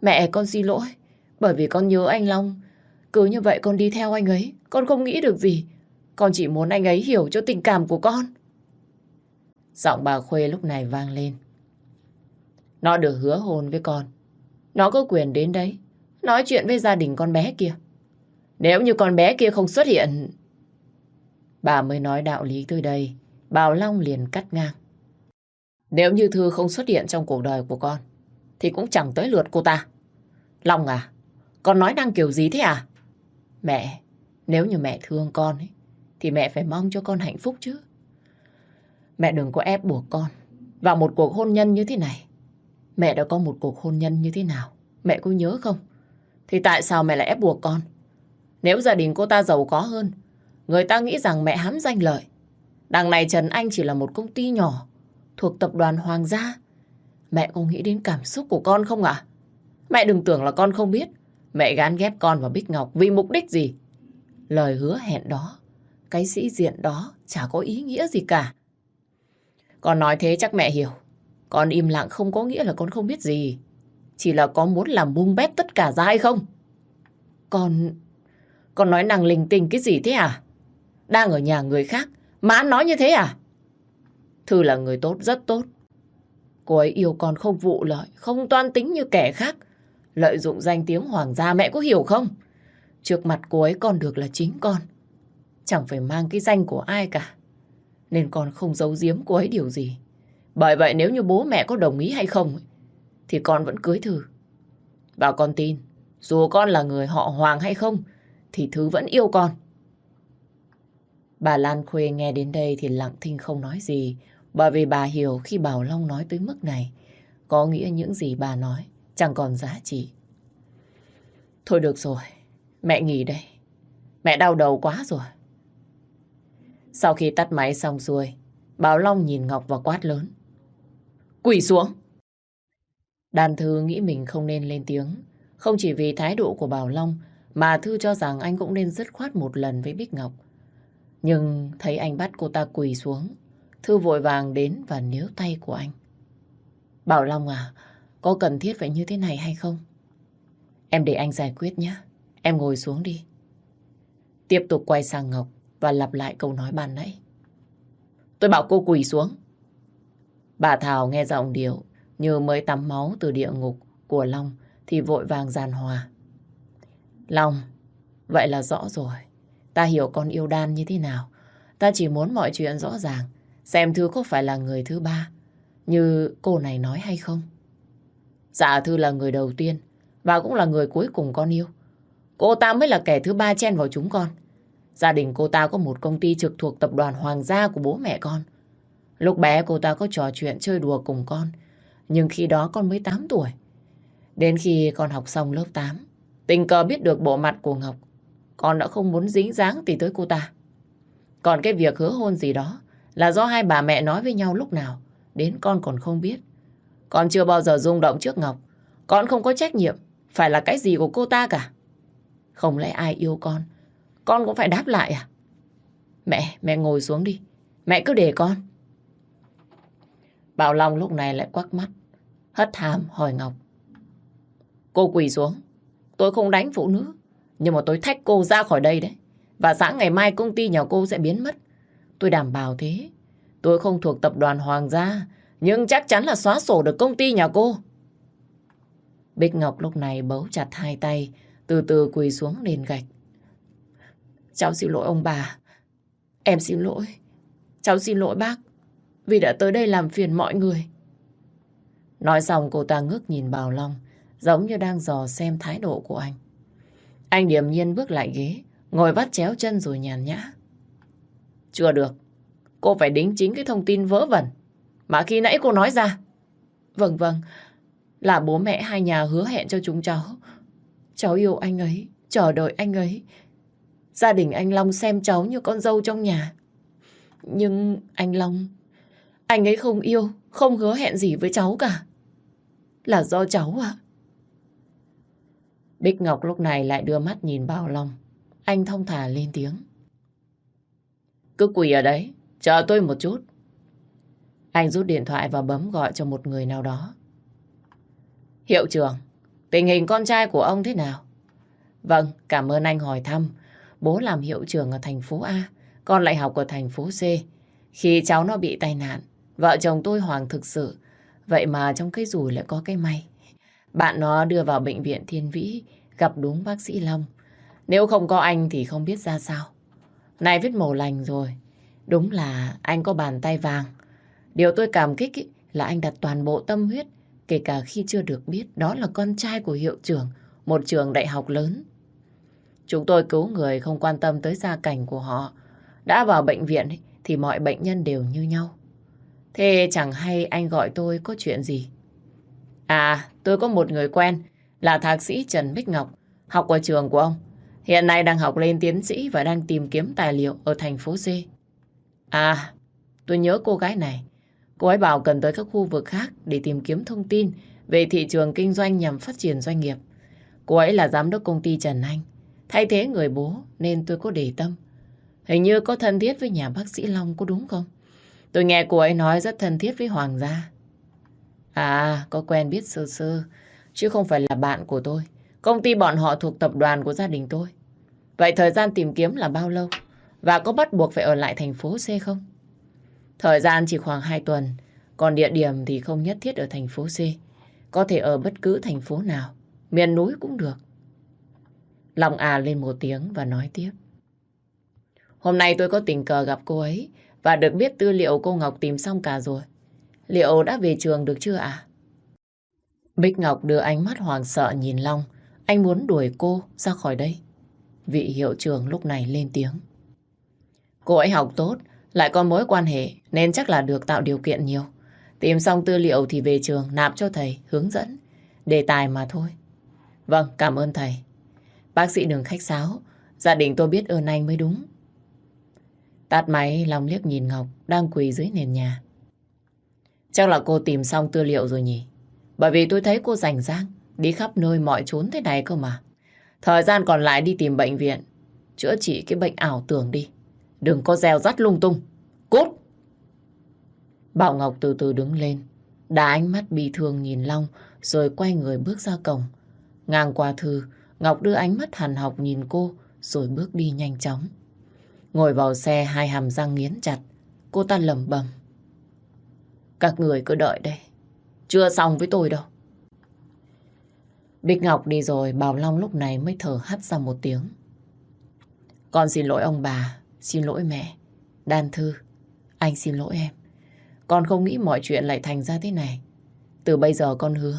Mẹ con xin lỗi, bởi vì con nhớ anh Long. Cứ như vậy con đi theo anh ấy, con không nghĩ được gì. Con chỉ muốn anh ấy hiểu cho tình cảm của con. Giọng bà Khuê lúc này vang lên. Nó được hứa hôn với con. Nó có quyền đến đấy, nói chuyện với gia đình con bé kia. Nếu như con bé kia không xuất hiện... Bà mới nói đạo lý tới đây, Bảo Long liền cắt ngang. Nếu như Thư không xuất hiện trong cuộc đời của con, thì cũng chẳng tới lượt cô ta. Long à, con nói năng kiểu gì thế à? Mẹ, nếu như mẹ thương con ấy, thì mẹ phải mong cho con hạnh phúc chứ. Mẹ đừng có ép buộc con vào một cuộc hôn nhân như thế này. Mẹ đã có một cuộc hôn nhân như thế nào? Mẹ có nhớ không? Thì tại sao mẹ lại ép buộc con? Nếu gia đình cô ta giàu có hơn, người ta nghĩ rằng mẹ hám danh lợi. Đằng này Trần Anh chỉ là một công ty nhỏ thuộc tập đoàn Hoàng gia. Mẹ có nghĩ đến cảm xúc của con không ạ? Mẹ đừng tưởng là con không biết. Mẹ gán ghép con vào Bích Ngọc vì mục đích gì? Lời hứa hẹn đó, cái sĩ diện đó chả có ý nghĩa gì cả. Con nói thế chắc mẹ hiểu. Con im lặng không có nghĩa là con không biết gì. Chỉ là con muốn làm bung bét tất cả ra hay không? Con... Con nói năng linh tinh cái gì thế à? Đang ở nhà người khác mà ăn nói như thế à? Thư là người tốt, rất tốt. Cô ấy yêu con không vụ lợi, không toan tính như kẻ khác. Lợi dụng danh tiếng hoàng gia mẹ có hiểu không? Trước mặt cô ấy con được là chính con. Chẳng phải mang cái danh của ai cả. Nên con không giấu giếm cô ấy điều gì. Bởi vậy nếu như bố mẹ có đồng ý hay không thì con vẫn cưới Thư. Và con tin, dù con là người họ Hoàng hay không thì Thư vẫn yêu con. Bà Lan Khuê nghe đến đây thì lặng thinh không nói gì bởi vì bà hiểu khi Bảo Long nói tới mức này có nghĩa những gì bà nói chẳng còn giá trị. Thôi được rồi, mẹ nghỉ đây. Mẹ đau đầu quá rồi. Sau khi tắt máy xong xuôi, Bảo Long nhìn Ngọc và quát lớn. Quỳ xuống! Đàn Thư nghĩ mình không nên lên tiếng. Không chỉ vì thái độ của Bảo Long, mà Thư cho rằng anh cũng nên dứt khoát một lần với Bích Ngọc. Nhưng thấy anh bắt cô ta quỳ xuống, Thư vội vàng đến và níu tay của anh. Bảo Long à, có cần thiết phải như thế này hay không? Em để anh giải quyết nhé. Em ngồi xuống đi. Tiếp tục quay sang Ngọc và lặp lại câu nói ban nãy. Tôi bảo cô quỳ xuống. Bà Thảo nghe giọng điệu như mới tắm máu từ địa ngục của Long thì vội vàng giàn hòa. Long, vậy là rõ rồi. Ta hiểu con yêu đan như thế nào. Ta chỉ muốn mọi chuyện rõ ràng. Xem Thư có phải là người thứ ba như cô này nói hay không. Dạ Thư là người đầu tiên và cũng là người cuối cùng con yêu. Cô ta mới là kẻ thứ ba chen vào chúng con. Gia đình cô ta có một công ty trực thuộc tập đoàn Hoàng gia của bố mẹ con. Lúc bé cô ta có trò chuyện chơi đùa cùng con. Nhưng khi đó con mới 8 tuổi. Đến khi con học xong lớp 8, tình cờ biết được bộ mặt của Ngọc. Con đã không muốn dính dáng thì tới cô ta. Còn cái việc hứa hôn gì đó là do hai bà mẹ nói với nhau lúc nào. Đến con còn không biết. Con chưa bao giờ rung động trước Ngọc. Con không có trách nhiệm. Phải là cái gì của cô ta cả. Không lẽ ai yêu con Con cũng phải đáp lại à Mẹ, mẹ ngồi xuống đi Mẹ cứ để con Bảo Long lúc này lại quắc mắt Hất hàm hỏi Ngọc Cô quỳ xuống Tôi không đánh phụ nữ nhưng mà tôi thách cô ra khỏi đây đấy Và sáng ngày mai công ty nhà cô sẽ biến mất Tôi đảm bảo thế Tôi không thuộc tập đoàn Hoàng gia Nhưng chắc chắn là xóa sổ được công ty nhà cô Bích Ngọc lúc này bấu chặt hai tay từ từ quỳ xuống nền gạch. Cháu xin lỗi ông bà. Em xin lỗi. Cháu xin lỗi bác vì đã tới đây làm phiền mọi người. Nói xong cô ta ngước nhìn Bảo Long, giống như đang dò xem thái độ của anh. Anh điềm nhiên bước lại ghế, ngồi vắt chéo chân rồi nhàn nhã. Chưa được, cô phải đính chính cái thông tin vớ vẩn mà khi nãy cô nói ra. Vâng vâng, là bố mẹ hai nhà hứa hẹn cho chúng cháu. Cháu yêu anh ấy, chờ đợi anh ấy. Gia đình anh Long xem cháu như con dâu trong nhà. Nhưng anh Long, anh ấy không yêu, không hứa hẹn gì với cháu cả. Là do cháu ạ. Bích Ngọc lúc này lại đưa mắt nhìn Bảo Long. Anh thông thả lên tiếng. Cứ quỳ ở đấy, chờ tôi một chút. Anh rút điện thoại và bấm gọi cho một người nào đó. Hiệu trưởng, tình hình con trai của ông thế nào? Vâng, cảm ơn anh hỏi thăm. Bố làm hiệu trưởng ở thành phố A, con lại học ở thành phố C. Khi cháu nó bị tai nạn, vợ chồng tôi hoàng thực sự. Vậy mà trong cái rủi lại có cái may. Bạn nó đưa vào bệnh viện Thiên Vĩ, gặp đúng bác sĩ Long. Nếu không có anh thì không biết ra sao. Này vết màu lành rồi. Đúng là anh có bàn tay vàng. Điều tôi cảm kích ý, là anh đặt toàn bộ tâm huyết, kể cả khi chưa được biết đó là con trai của hiệu trưởng, một trường đại học lớn. Chúng tôi cứu người không quan tâm tới gia cảnh của họ. Đã vào bệnh viện ý, thì mọi bệnh nhân đều như nhau. Thế chẳng hay anh gọi tôi có chuyện gì? À, tôi có một người quen là thạc sĩ Trần Bích Ngọc, học ở trường của ông. Hiện nay đang học lên tiến sĩ và đang tìm kiếm tài liệu ở thành phố C. À, tôi nhớ cô gái này. Cô ấy bảo cần tới các khu vực khác để tìm kiếm thông tin về thị trường kinh doanh nhằm phát triển doanh nghiệp. Cô ấy là giám đốc công ty Trần Anh. Thay thế người bố nên tôi có để tâm. Hình như có thân thiết với nhà bác sĩ Long có đúng không? Tôi nghe cô ấy nói rất thân thiết với Hoàng gia. À, có quen biết sơ sơ, chứ không phải là bạn của tôi. Công ty bọn họ thuộc tập đoàn của gia đình tôi. Vậy thời gian tìm kiếm là bao lâu? Và có bắt buộc phải ở lại thành phố C không? Thời gian chỉ khoảng 2 tuần, còn địa điểm thì không nhất thiết ở thành phố C. Có thể ở bất cứ thành phố nào, miền núi cũng được. Long à lên một tiếng và nói tiếp. Hôm nay tôi có tình cờ gặp cô ấy và được biết tư liệu cô Ngọc tìm xong cả rồi. Liệu đã về trường được chưa ạ? Bích Ngọc đưa ánh mắt hoàng sợ nhìn Long. Anh muốn đuổi cô ra khỏi đây. Vị hiệu trưởng lúc này lên tiếng. Cô ấy học tốt, lại có mối quan hệ nên chắc là được tạo điều kiện nhiều. Tìm xong tư liệu thì về trường nạp cho thầy hướng dẫn. Đề tài mà thôi. Vâng, cảm ơn thầy. Bác sĩ đừng khách sáo. Gia đình tôi biết ơn anh mới đúng. Tắt máy, Long liếc nhìn Ngọc đang quỳ dưới nền nhà. Chắc là cô tìm xong tư liệu rồi nhỉ? Bởi vì tôi thấy cô rảnh rang, đi khắp nơi mọi chốn thế này cơ mà. Thời gian còn lại đi tìm bệnh viện, chữa trị cái bệnh ảo tưởng đi. Đừng có gieo rắt lung tung. Cút! Bảo Ngọc từ từ đứng lên, đá ánh mắt bi thương nhìn Long, rồi quay người bước ra cổng. Ngang qua Thư, Ngọc đưa ánh mắt hằn học nhìn cô, rồi bước đi nhanh chóng. Ngồi vào xe hai hàm răng nghiến chặt, cô ta lầm bầm. Các người cứ đợi đây, chưa xong với tôi đâu. Bích Ngọc đi rồi, Bảo Long lúc này mới thở hắt ra một tiếng. Con xin lỗi ông bà, xin lỗi mẹ. Đan Thư, anh xin lỗi em. Con không nghĩ mọi chuyện lại thành ra thế này. Từ bây giờ con hứa,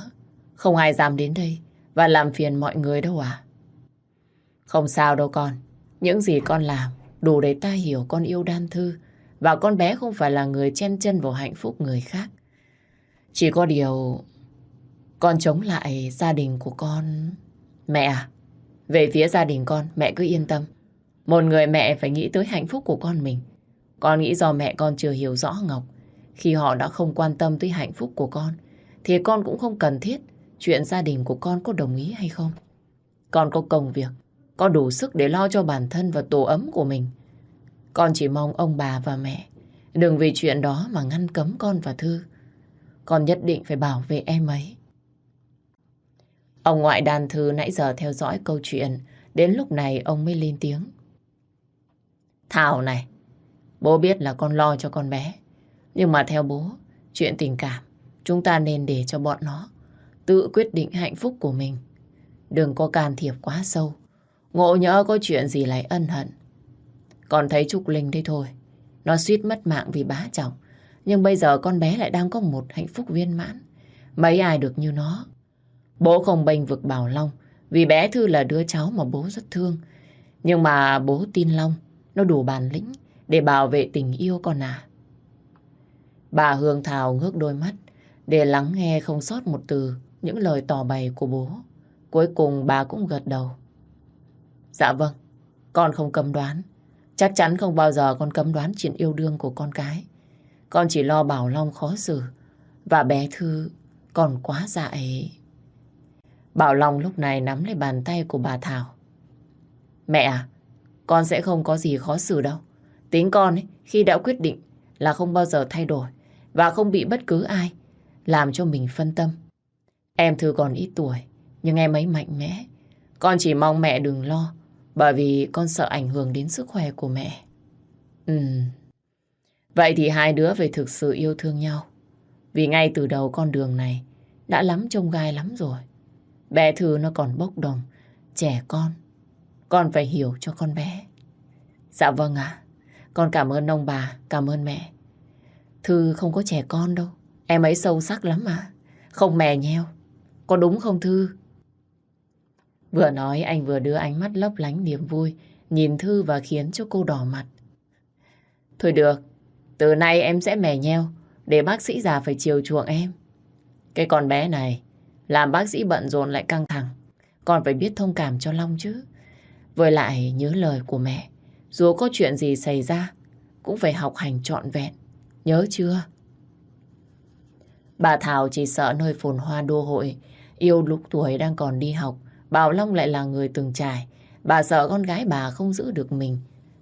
không ai dám đến đây và làm phiền mọi người đâu à. Không sao đâu con, những gì con làm đủ để ta hiểu con yêu Đan Thư và con bé không phải là người chen chân vào hạnh phúc người khác. Chỉ có điều con chống lại gia đình của con. Mẹ à, về phía gia đình con, mẹ cứ yên tâm. Một người mẹ phải nghĩ tới hạnh phúc của con mình. Con nghĩ do mẹ con chưa hiểu rõ Ngọc. Khi họ đã không quan tâm tới hạnh phúc của con, thì con cũng không cần thiết chuyện gia đình của con có đồng ý hay không. Con có công việc, có đủ sức để lo cho bản thân và tổ ấm của mình. Con chỉ mong ông bà và mẹ đừng vì chuyện đó mà ngăn cấm con và Thư. Con nhất định phải bảo vệ em ấy. Ông ngoại đàn Thư nãy giờ theo dõi câu chuyện, đến lúc này ông mới lên tiếng. Thảo này, bố biết là con lo cho con bé. Nhưng mà theo bố, chuyện tình cảm, chúng ta nên để cho bọn nó tự quyết định hạnh phúc của mình. Đừng có can thiệp quá sâu. Ngộ nhỡ có chuyện gì lại ân hận. Còn thấy Trúc Linh đây thôi. Nó suýt mất mạng vì bá chồng. Nhưng bây giờ con bé lại đang có một hạnh phúc viên mãn. mấy ai được như nó. Bố không bênh vực Bảo Long vì bé Thư là đứa cháu mà bố rất thương. Nhưng mà bố tin Long nó đủ bản lĩnh để bảo vệ tình yêu con à. Bà Hương Thảo ngước đôi mắt để lắng nghe không sót một từ những lời tỏ bày của bố. Cuối cùng bà cũng gật đầu. Dạ vâng, con không cầm đoán. Chắc chắn không bao giờ con cấm đoán chuyện yêu đương của con cái. Con chỉ lo Bảo Long khó xử. Và bé Thư còn quá dại. Bảo Long lúc này nắm lấy bàn tay của bà Thảo. Mẹ à, con sẽ không có gì khó xử đâu. Tính con ấy, khi đã quyết định là không bao giờ thay đổi và không bị bất cứ ai làm cho mình phân tâm. Em Thư còn ít tuổi, nhưng em ấy mạnh mẽ. Con chỉ mong mẹ đừng lo, bởi vì con sợ ảnh hưởng đến sức khỏe của mẹ. Ừ, Vậy thì hai đứa phải thực sự yêu thương nhau. Vì ngay từ đầu con đường này đã lắm trông gai lắm rồi. Bé Thư nó còn bốc đồng, trẻ con. Con phải hiểu cho con bé. Dạ vâng ạ. Con cảm ơn ông bà, cảm ơn mẹ. Thư không có trẻ con đâu. Em ấy sâu sắc lắm mà. Không mè nheo. Có đúng không Thư? Vừa nói anh vừa đưa ánh mắt lấp lánh niềm vui, nhìn Thư và khiến cho cô đỏ mặt. Thôi được, từ nay em sẽ mè nheo, để bác sĩ già phải chiều chuộng em. Cái con bé này, làm bác sĩ bận rộn lại căng thẳng, còn phải biết thông cảm cho Long chứ. Với lại nhớ lời của mẹ, dù có chuyện gì xảy ra, cũng phải học hành trọn vẹn. Nhớ chưa? Bà Thảo chỉ sợ nơi phồn hoa đô hội, yêu lúc tuổi đang còn đi học. Bảo Long lại là người từng trải. Bà sợ con gái bà không giữ được mình.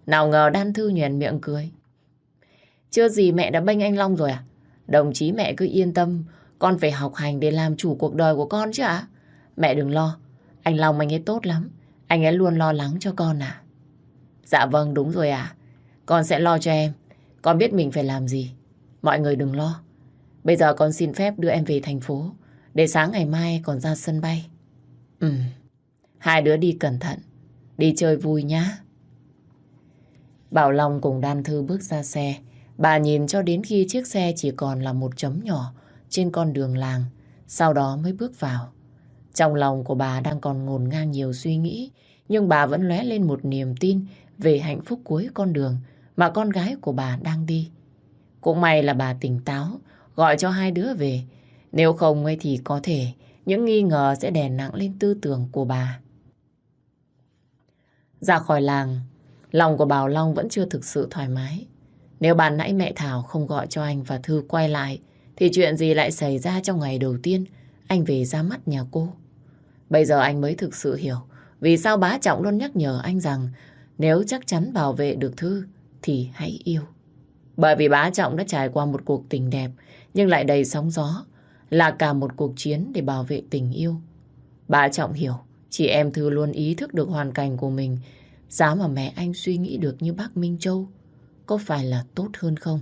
Nào ngờ đan thư nhoèn miệng cười. Chưa gì mẹ đã bênh anh Long rồi à? Đồng chí mẹ cứ yên tâm, con phải học hành để làm chủ cuộc đời của con chứ ạ? Mẹ đừng lo, anh Long anh ấy tốt lắm. Anh ấy luôn lo lắng cho con à? Dạ vâng, đúng rồi à. Con sẽ lo cho em. Con biết mình phải làm gì. Mọi người đừng lo. Bây giờ con xin phép đưa em về thành phố. Để sáng ngày mai còn ra sân bay. Ừ. Hai đứa đi cẩn thận. Đi chơi vui nhá. Bảo Long cùng Đan Thư bước ra xe. Bà nhìn cho đến khi chiếc xe chỉ còn là một chấm nhỏ trên con đường làng. Sau đó mới bước vào. Trong lòng của bà đang còn ngổn ngang nhiều suy nghĩ. Nhưng bà vẫn lóe lên một niềm tin về hạnh phúc cuối con đường mà con gái của bà đang đi. Cũng may là bà tỉnh táo, gọi cho hai đứa về. Nếu không ấy thì có thể những nghi ngờ sẽ đè nặng lên tư tưởng của bà. Ra khỏi làng, lòng của Bảo Long vẫn chưa thực sự thoải mái. Nếu bàn nãy mẹ Thảo không gọi cho anh và Thư quay lại, thì chuyện gì lại xảy ra trong ngày đầu tiên anh về ra mắt nhà cô? Bây giờ anh mới thực sự hiểu vì sao bá Trọng luôn nhắc nhở anh rằng nếu chắc chắn bảo vệ được Thư thì hãy yêu. Bởi vì bá Trọng đã trải qua một cuộc tình đẹp nhưng lại đầy sóng gió là cả một cuộc chiến để bảo vệ tình yêu. Bá Trọng hiểu chị em Thư luôn ý thức được hoàn cảnh của mình Giá mà mẹ anh suy nghĩ được như bác Minh Châu có phải là tốt hơn không?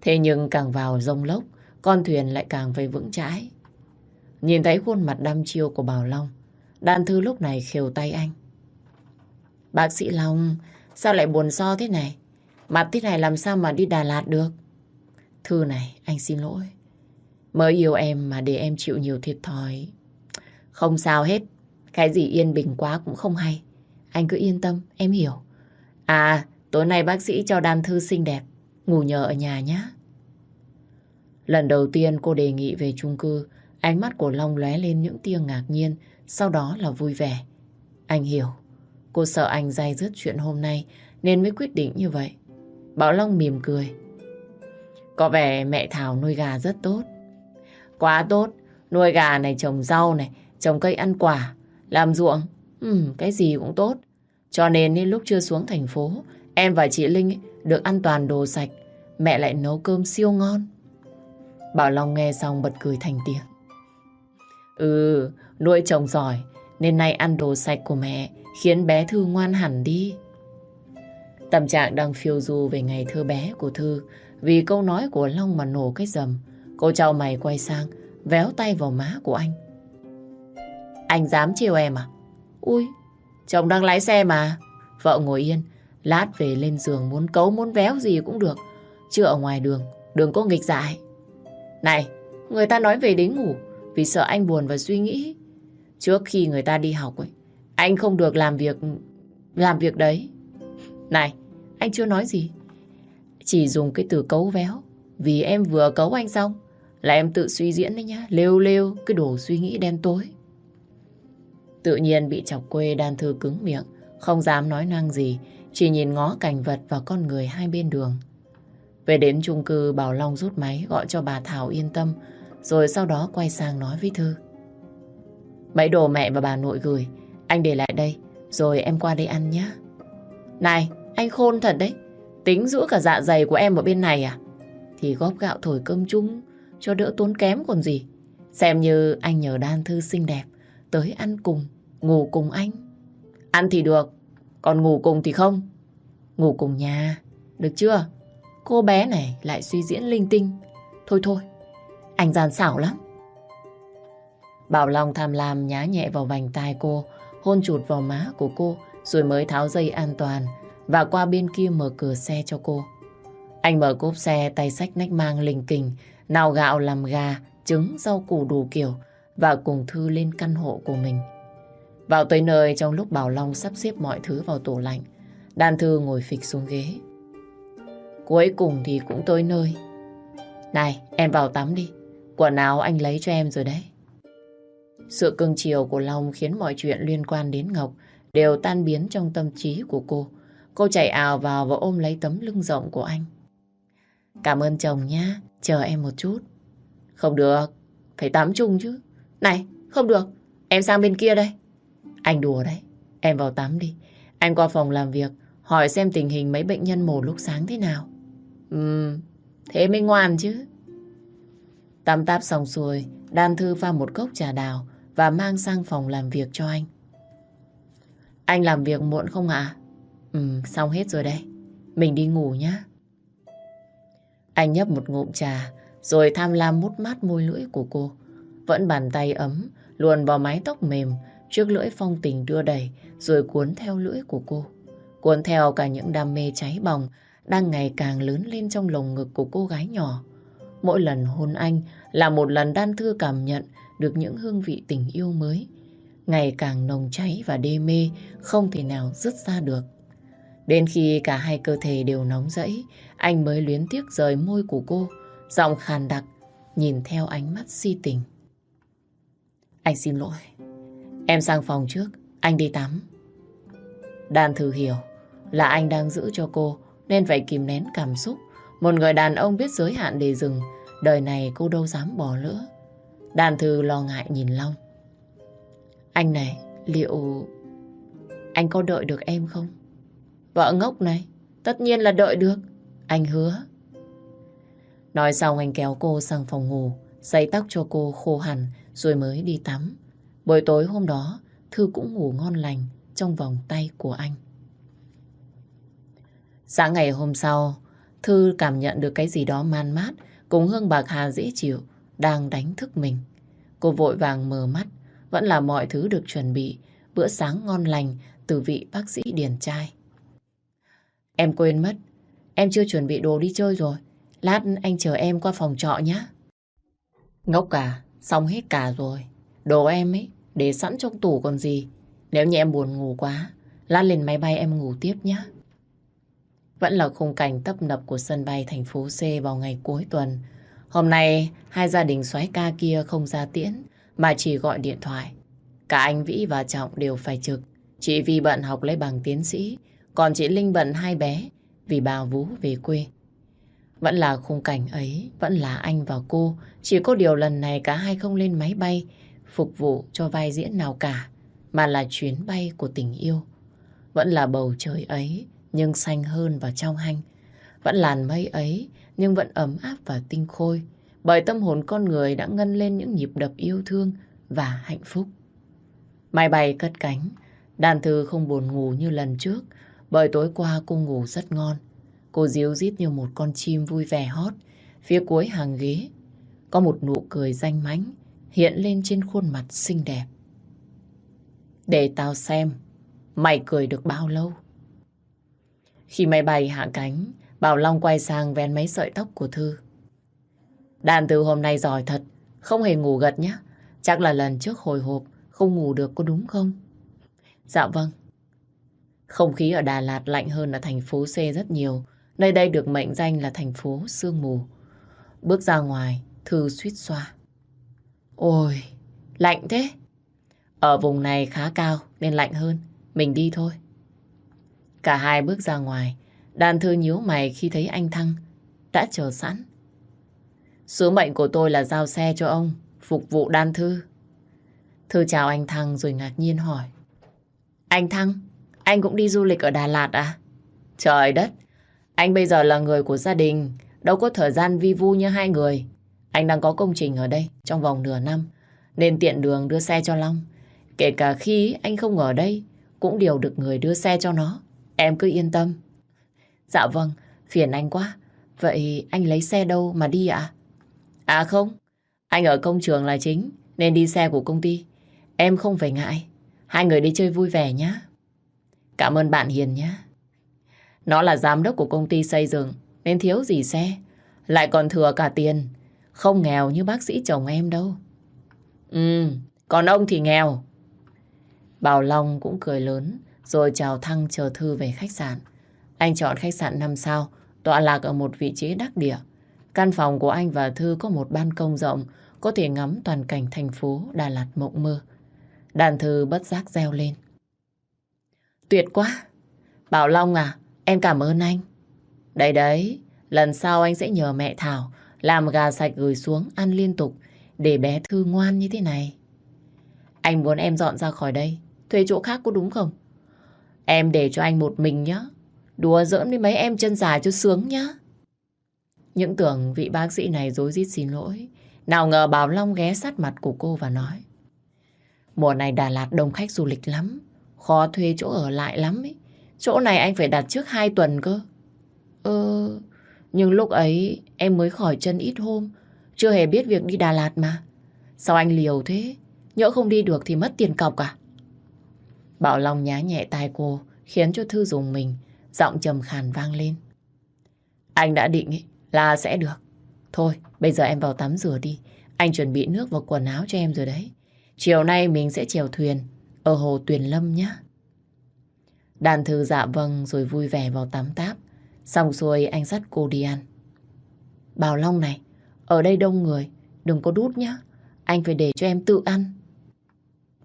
Thế nhưng càng vào rông lốc con thuyền lại càng về vững chãi. Nhìn thấy khuôn mặt đăm chiêu của Bảo Long Đan Thư lúc này khều tay anh. Bác sĩ Long, sao lại buồn so thế này? Mặt thế này làm sao mà đi Đà Lạt được? Thư này, anh xin lỗi. Mới yêu em mà để em chịu nhiều thiệt thòi. Không sao hết. Cái gì yên bình quá cũng không hay. Anh cứ yên tâm, em hiểu. À, tối nay bác sĩ cho đan thư xinh đẹp. Ngủ nhờ ở nhà nhé. Lần đầu tiên cô đề nghị về chung cư, ánh mắt của Long lóe lên những tia ngạc nhiên, sau đó là vui vẻ. Anh hiểu. Cô sợ anh dai dứt chuyện hôm nay nên mới quyết định như vậy. Bảo Long mỉm cười. Có vẻ mẹ Thảo nuôi gà rất tốt. Quá tốt. Nuôi gà này trồng rau này, trồng cây ăn quả, làm ruộng. Ừ, cái gì cũng tốt. Cho nên nên lúc chưa xuống thành phố, em và chị Linh được ăn toàn đồ sạch. Mẹ lại nấu cơm siêu ngon. Bảo Long nghe xong bật cười thành tiếng. Ừ, nuôi chồng giỏi, nên nay ăn đồ sạch của mẹ khiến bé Thư ngoan hẳn đi. Tâm trạng đang phiêu du về ngày thơ bé của Thư vì câu nói của Long mà nổ cái dầm, Cô trao mày quay sang, véo tay vào má của anh. Anh dám chiều em à? Ui, chồng đang lái xe mà. Vợ ngồi yên, lát về lên giường muốn cấu muốn véo gì cũng được. chưa ở ngoài đường, đừng có nghịch dại. Này, người ta nói về đến ngủ vì sợ anh buồn và suy nghĩ. Trước khi người ta đi học ấy, anh không được làm việc làm việc đấy. Này, anh chưa nói gì. Chỉ dùng cái từ cấu véo. Vì em vừa cấu anh xong là em tự suy diễn đấy nhá. Lêu lêu cái đồ suy nghĩ đen tối. Tự nhiên bị chọc quê đan thư cứng miệng. Không dám nói năng gì. Chỉ nhìn ngó cảnh vật và con người hai bên đường. Về đến chung cư Bảo Long rút máy gọi cho bà Thảo yên tâm. Rồi sau đó quay sang nói với Thư. Mấy đồ mẹ và bà nội gửi. Anh để lại đây. Rồi em qua đây ăn nhé. Này, anh khôn thật đấy. Tính giữ cả dạ dày của em ở bên này à? Thì góp gạo thổi cơm chung cho đỡ tốn kém còn gì. Xem như anh nhờ đan thư xinh đẹp tới ăn cùng, ngủ cùng anh. Ăn thì được, còn ngủ cùng thì không. Ngủ cùng nhà, được chưa? Cô bé này lại suy diễn linh tinh. Thôi thôi, anh gian xảo lắm. Bảo Long tham lam nhá nhẹ vào vành tai cô, hôn chụt vào má của cô, rồi mới tháo dây an toàn và qua bên kia mở cửa xe cho cô. Anh mở cốp xe tay sách nách mang lình kình, nào gạo làm gà, trứng, rau củ đủ kiểu và cùng Thư lên căn hộ của mình. Vào tới nơi trong lúc Bảo Long sắp xếp mọi thứ vào tủ lạnh, Đan Thư ngồi phịch xuống ghế. Cuối cùng thì cũng tới nơi. Này, em vào tắm đi. Quần áo anh lấy cho em rồi đấy. Sự cưng chiều của Long khiến mọi chuyện liên quan đến Ngọc đều tan biến trong tâm trí của cô. Cô chạy ào vào và ôm lấy tấm lưng rộng của anh. Cảm ơn chồng nhá, chờ em một chút. Không được, phải tắm chung chứ. Này, không được, em sang bên kia đây. Anh đùa đấy, em vào tắm đi. Anh qua phòng làm việc, hỏi xem tình hình mấy bệnh nhân mổ lúc sáng thế nào. Ừm, thế mới ngoan chứ. Tắm táp xong xuôi, Đan Thư pha một cốc trà đào và mang sang phòng làm việc cho anh. Anh làm việc muộn không ạ? Ừ, xong hết rồi đây. Mình đi ngủ nhá. Anh nhấp một ngụm trà, rồi tham lam mút mát môi lưỡi của cô. Vẫn bàn tay ấm, luồn vào mái tóc mềm, trước lưỡi phong tình đưa đẩy, rồi cuốn theo lưỡi của cô. Cuốn theo cả những đam mê cháy bỏng, đang ngày càng lớn lên trong lồng ngực của cô gái nhỏ. Mỗi lần hôn anh là một lần đan thư cảm nhận được những hương vị tình yêu mới. Ngày càng nồng cháy và đê mê, không thể nào dứt ra được. Đến khi cả hai cơ thể đều nóng rẫy, anh mới luyến tiếc rời môi của cô, giọng khàn đặc, nhìn theo ánh mắt si tình. Anh xin lỗi. Em sang phòng trước, anh đi tắm. Đàn thử hiểu là anh đang giữ cho cô nên phải kìm nén cảm xúc. Một người đàn ông biết giới hạn để dừng, đời này cô đâu dám bỏ lỡ. Đàn thư lo ngại nhìn Long. Anh này, liệu anh có đợi được em không? Vợ ngốc này, tất nhiên là đợi được. Anh hứa. Nói xong anh kéo cô sang phòng ngủ, giấy tóc cho cô khô hẳn rồi mới đi tắm. Buổi tối hôm đó, Thư cũng ngủ ngon lành trong vòng tay của anh. Sáng ngày hôm sau, Thư cảm nhận được cái gì đó man mát cùng hương bạc hà dễ chịu đang đánh thức mình. Cô vội vàng mở mắt, vẫn là mọi thứ được chuẩn bị, bữa sáng ngon lành từ vị bác sĩ điển trai. Em quên mất, em chưa chuẩn bị đồ đi chơi rồi. Lát anh chờ em qua phòng trọ nhé. Ngốc cả, xong hết cả rồi. Đồ em ấy, để sẵn trong tủ còn gì. Nếu như em buồn ngủ quá, lát lên máy bay em ngủ tiếp nhé. Vẫn là khung cảnh tấp nập của sân bay thành phố C vào ngày cuối tuần. Hôm nay, hai gia đình xoáy ca kia không ra tiễn, mà chỉ gọi điện thoại. Cả anh Vĩ và Trọng đều phải trực. Chị Vi bận học lấy bằng tiến sĩ, còn chị Linh bận hai bé vì bà Vú về quê. Vẫn là khung cảnh ấy, vẫn là anh và cô. Chỉ có điều lần này cả hai không lên máy bay phục vụ cho vai diễn nào cả, mà là chuyến bay của tình yêu. Vẫn là bầu trời ấy, nhưng xanh hơn và trong hanh. Vẫn làn mây ấy, nhưng vẫn ấm áp và tinh khôi. Bởi tâm hồn con người đã ngân lên những nhịp đập yêu thương và hạnh phúc. Máy bay cất cánh, đàn thư không buồn ngủ như lần trước, bởi tối qua cô ngủ rất ngon. Cô díu dít như một con chim vui vẻ hót, phía cuối hàng ghế. Có một nụ cười danh mánh hiện lên trên khuôn mặt xinh đẹp. Để tao xem, mày cười được bao lâu? Khi máy bay hạ cánh, Bảo Long quay sang ven mấy sợi tóc của Thư. Đàn từ hôm nay giỏi thật, không hề ngủ gật nhé. Chắc là lần trước hồi hộp, không ngủ được có đúng không? Dạ vâng. Không khí ở Đà Lạt lạnh hơn ở thành phố C rất nhiều. Nơi đây được mệnh danh là thành phố sương mù. Bước ra ngoài, Thư suýt xoa. Ôi, lạnh thế. Ở vùng này khá cao nên lạnh hơn. Mình đi thôi. Cả hai bước ra ngoài. Đàn Thư nhíu mày khi thấy anh Thăng đã chờ sẵn. Sứ mệnh của tôi là giao xe cho ông, phục vụ Đan Thư. Thư chào anh Thăng rồi ngạc nhiên hỏi. Anh Thăng, anh cũng đi du lịch ở Đà Lạt à? Trời đất, anh bây giờ là người của gia đình, đâu có thời gian vi vu như hai người. Anh đang có công trình ở đây trong vòng nửa năm, nên tiện đường đưa xe cho Long. Kể cả khi anh không ở đây, cũng đều được người đưa xe cho nó. Em cứ yên tâm. Dạ vâng, phiền anh quá. Vậy anh lấy xe đâu mà đi ạ? À? không, anh ở công trường là chính, nên đi xe của công ty. Em không phải ngại. Hai người đi chơi vui vẻ nhé. Cảm ơn bạn Hiền nhé. Nó là giám đốc của công ty xây dựng, nên thiếu gì xe. Lại còn thừa cả tiền. Không nghèo như bác sĩ chồng em đâu. Ừ, còn ông thì nghèo. Bảo Long cũng cười lớn, rồi chào Thăng chờ Thư về khách sạn. Anh chọn khách sạn 5 sao, tọa lạc ở một vị trí đắc địa. Căn phòng của anh và Thư có một ban công rộng, có thể ngắm toàn cảnh thành phố Đà Lạt mộng mơ. Đàn Thư bất giác reo lên. Tuyệt quá! Bảo Long à, em cảm ơn anh. Đấy đấy, lần sau anh sẽ nhờ mẹ Thảo làm gà sạch gửi xuống ăn liên tục để bé Thư ngoan như thế này. Anh muốn em dọn ra khỏi đây, thuê chỗ khác có đúng không? Em để cho anh một mình nhá. Đùa giỡn với mấy em chân dài cho sướng nhá. Những tưởng vị bác sĩ này dối rít xin lỗi. Nào ngờ Bảo Long ghé sát mặt của cô và nói. Mùa này Đà Lạt đông khách du lịch lắm. Khó thuê chỗ ở lại lắm ấy. Chỗ này anh phải đặt trước hai tuần cơ. Ừ, nhưng lúc ấy em mới khỏi chân ít hôm. Chưa hề biết việc đi Đà Lạt mà. Sao anh liều thế? Nhỡ không đi được thì mất tiền cọc à? Bảo Long nhá nhẹ tai cô, khiến cho Thư dùng mình, giọng trầm khàn vang lên. Anh đã định ý, là sẽ được. Thôi, bây giờ em vào tắm rửa đi. Anh chuẩn bị nước và quần áo cho em rồi đấy. Chiều nay mình sẽ chèo thuyền ở hồ Tuyền Lâm nhé. Đàn thư dạ vâng rồi vui vẻ vào tắm táp. Xong xuôi anh dắt cô đi ăn. Bảo Long này, ở đây đông người, đừng có đút nhá. Anh phải để cho em tự ăn.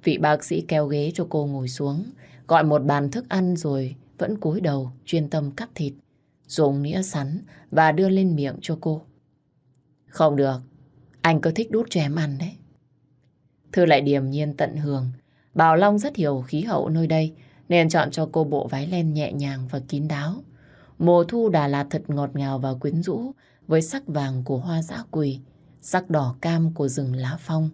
Vị bác sĩ kéo ghế cho cô ngồi xuống, gọi một bàn thức ăn rồi vẫn cúi đầu chuyên tâm cắt thịt, dùng nĩa sắn và đưa lên miệng cho cô. Không được, anh cứ thích đút cho em ăn đấy. Thư lại điềm nhiên tận hưởng. Bảo Long rất hiểu khí hậu nơi đây nên chọn cho cô bộ váy len nhẹ nhàng và kín đáo. Mùa thu Đà Lạt thật ngọt ngào và quyến rũ với sắc vàng của hoa dã quỳ, sắc đỏ cam của rừng lá phong.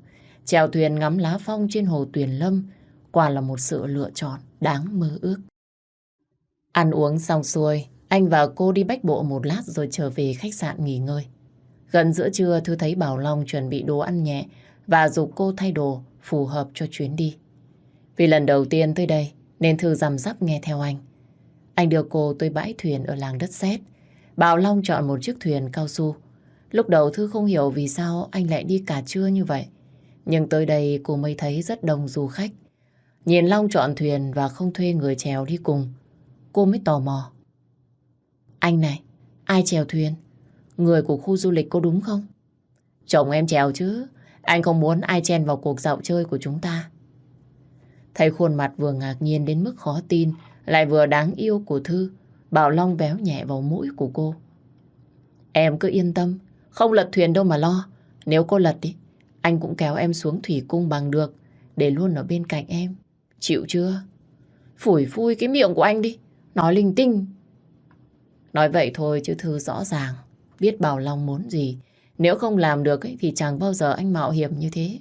Chèo thuyền ngắm lá phong trên hồ Tuyền Lâm quả là một sự lựa chọn đáng mơ ước. Ăn uống xong xuôi, anh và cô đi bách bộ một lát rồi trở về khách sạn nghỉ ngơi. Gần giữa trưa Thư thấy Bảo Long chuẩn bị đồ ăn nhẹ và dục cô thay đồ phù hợp cho chuyến đi. Vì lần đầu tiên tới đây nên Thư rằm rắp nghe theo anh. Anh đưa cô tới bãi thuyền ở làng đất sét. Bảo Long chọn một chiếc thuyền cao su. Lúc đầu Thư không hiểu vì sao anh lại đi cả trưa như vậy. Nhưng tới đây cô mới thấy rất đông du khách. Nhìn Long chọn thuyền và không thuê người chèo đi cùng. Cô mới tò mò. Anh này, ai chèo thuyền? Người của khu du lịch có đúng không? Chồng em chèo chứ. Anh không muốn ai chen vào cuộc dạo chơi của chúng ta. Thấy khuôn mặt vừa ngạc nhiên đến mức khó tin, lại vừa đáng yêu của Thư, Bảo Long véo nhẹ vào mũi của cô. Em cứ yên tâm, không lật thuyền đâu mà lo. Nếu cô lật đi, anh cũng kéo em xuống thủy cung bằng được, để luôn ở bên cạnh em. Chịu chưa? Phủi phui cái miệng của anh đi, nói linh tinh. Nói vậy thôi chứ Thư rõ ràng, biết Bảo Long muốn gì, nếu không làm được ấy, thì chẳng bao giờ anh mạo hiểm như thế.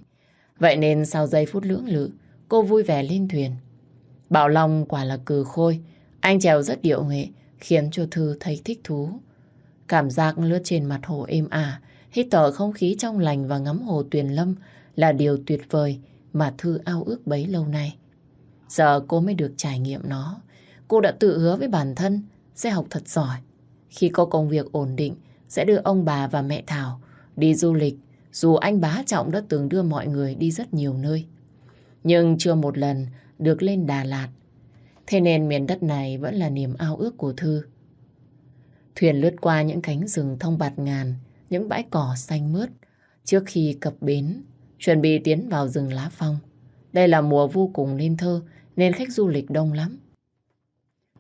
Vậy nên sau giây phút lưỡng lự, cô vui vẻ lên thuyền. Bảo Long quả là cừ khôi, anh trèo rất điệu nghệ, khiến cho Thư thấy thích thú. Cảm giác lướt trên mặt hồ êm ả, hít thở không khí trong lành và ngắm hồ Tuyền Lâm là điều tuyệt vời mà Thư ao ước bấy lâu nay. Giờ cô mới được trải nghiệm nó. Cô đã tự hứa với bản thân sẽ học thật giỏi. Khi có công việc ổn định, sẽ đưa ông bà và mẹ Thảo đi du lịch dù anh bá trọng đã từng đưa mọi người đi rất nhiều nơi. Nhưng chưa một lần được lên Đà Lạt. Thế nên miền đất này vẫn là niềm ao ước của Thư. Thuyền lướt qua những cánh rừng thông bạt ngàn, những bãi cỏ xanh mướt. Trước khi cập bến, chuẩn bị tiến vào rừng lá phong. Đây là mùa vô cùng nên thơ, nên khách du lịch đông lắm.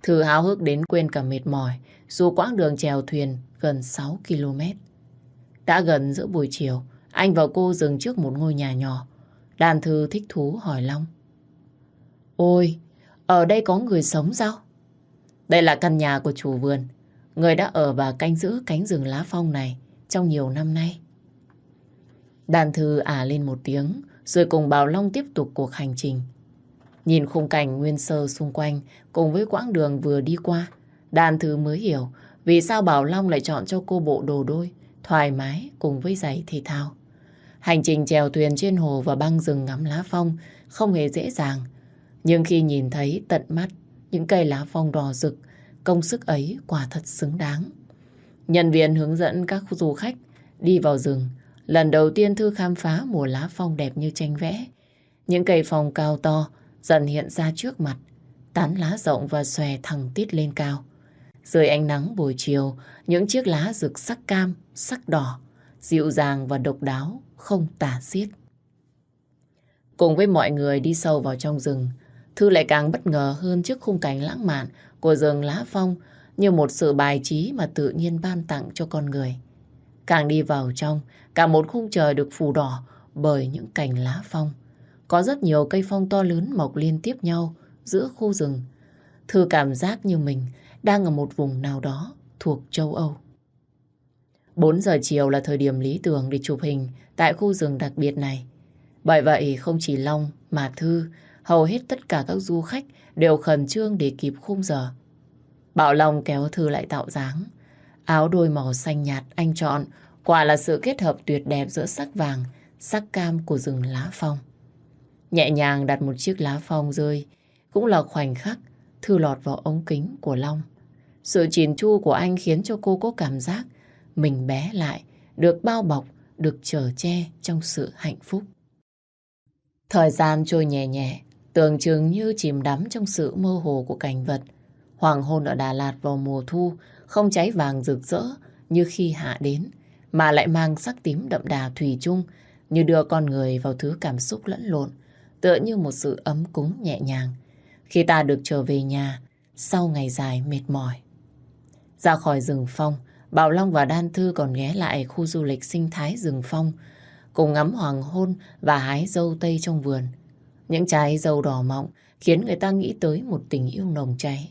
Thư háo hức đến quên cả mệt mỏi, dù quãng đường chèo thuyền gần 6 km. Đã gần giữa buổi chiều, anh và cô dừng trước một ngôi nhà nhỏ. Đàn Thư thích thú hỏi Long. Ôi, ở đây có người sống sao? Đây là căn nhà của chủ vườn. Người đã ở và canh giữ cánh rừng lá phong này trong nhiều năm nay. Đàn Thư ả lên một tiếng, rồi cùng Bảo Long tiếp tục cuộc hành trình. Nhìn khung cảnh nguyên sơ xung quanh cùng với quãng đường vừa đi qua, Đàn Thư mới hiểu vì sao Bảo Long lại chọn cho cô bộ đồ đôi, thoải mái cùng với giày thể thao. Hành trình chèo thuyền trên hồ và băng rừng ngắm lá phong không hề dễ dàng. Nhưng khi nhìn thấy tận mắt những cây lá phong đỏ rực, công sức ấy quả thật xứng đáng. Nhân viên hướng dẫn các du khách đi vào rừng. Lần đầu tiên Thư khám phá mùa lá phong đẹp như tranh vẽ. Những cây phong cao to dần hiện ra trước mặt, tán lá rộng và xòe thẳng tít lên cao. Dưới ánh nắng buổi chiều, những chiếc lá rực sắc cam, sắc đỏ, dịu dàng và độc đáo, không tả xiết. Cùng với mọi người đi sâu vào trong rừng, Thư lại càng bất ngờ hơn trước khung cảnh lãng mạn của rừng lá phong như một sự bài trí mà tự nhiên ban tặng cho con người. Càng đi vào trong, cả một khung trời được phủ đỏ bởi những cành lá phong. Có rất nhiều cây phong to lớn mọc liên tiếp nhau giữa khu rừng. Thư cảm giác như mình đang ở một vùng nào đó thuộc châu Âu. 4 giờ chiều là thời điểm lý tưởng để chụp hình tại khu rừng đặc biệt này. Bởi vậy không chỉ Long mà Thư, hầu hết tất cả các du khách đều khẩn trương để kịp khung giờ. Bảo Long kéo Thư lại tạo dáng. Áo đôi màu xanh nhạt anh chọn quả là sự kết hợp tuyệt đẹp giữa sắc vàng, sắc cam của rừng lá phong. Nhẹ nhàng đặt một chiếc lá phong rơi cũng là khoảnh khắc Thư lọt vào ống kính của Long. Sự chỉn chu của anh khiến cho cô có cảm giác mình bé lại, được bao bọc, được chở che trong sự hạnh phúc. Thời gian trôi nhẹ nhẹ, tưởng chừng như chìm đắm trong sự mơ hồ của cảnh vật. Hoàng hôn ở Đà Lạt vào mùa thu không cháy vàng rực rỡ như khi hạ đến, mà lại mang sắc tím đậm đà thủy chung như đưa con người vào thứ cảm xúc lẫn lộn, tựa như một sự ấm cúng nhẹ nhàng. Khi ta được trở về nhà sau ngày dài mệt mỏi. Ra khỏi rừng phong, Bảo Long và Đan Thư còn ghé lại khu du lịch sinh thái rừng phong, cùng ngắm hoàng hôn và hái dâu tây trong vườn. Những trái dâu đỏ mọng khiến người ta nghĩ tới một tình yêu nồng cháy.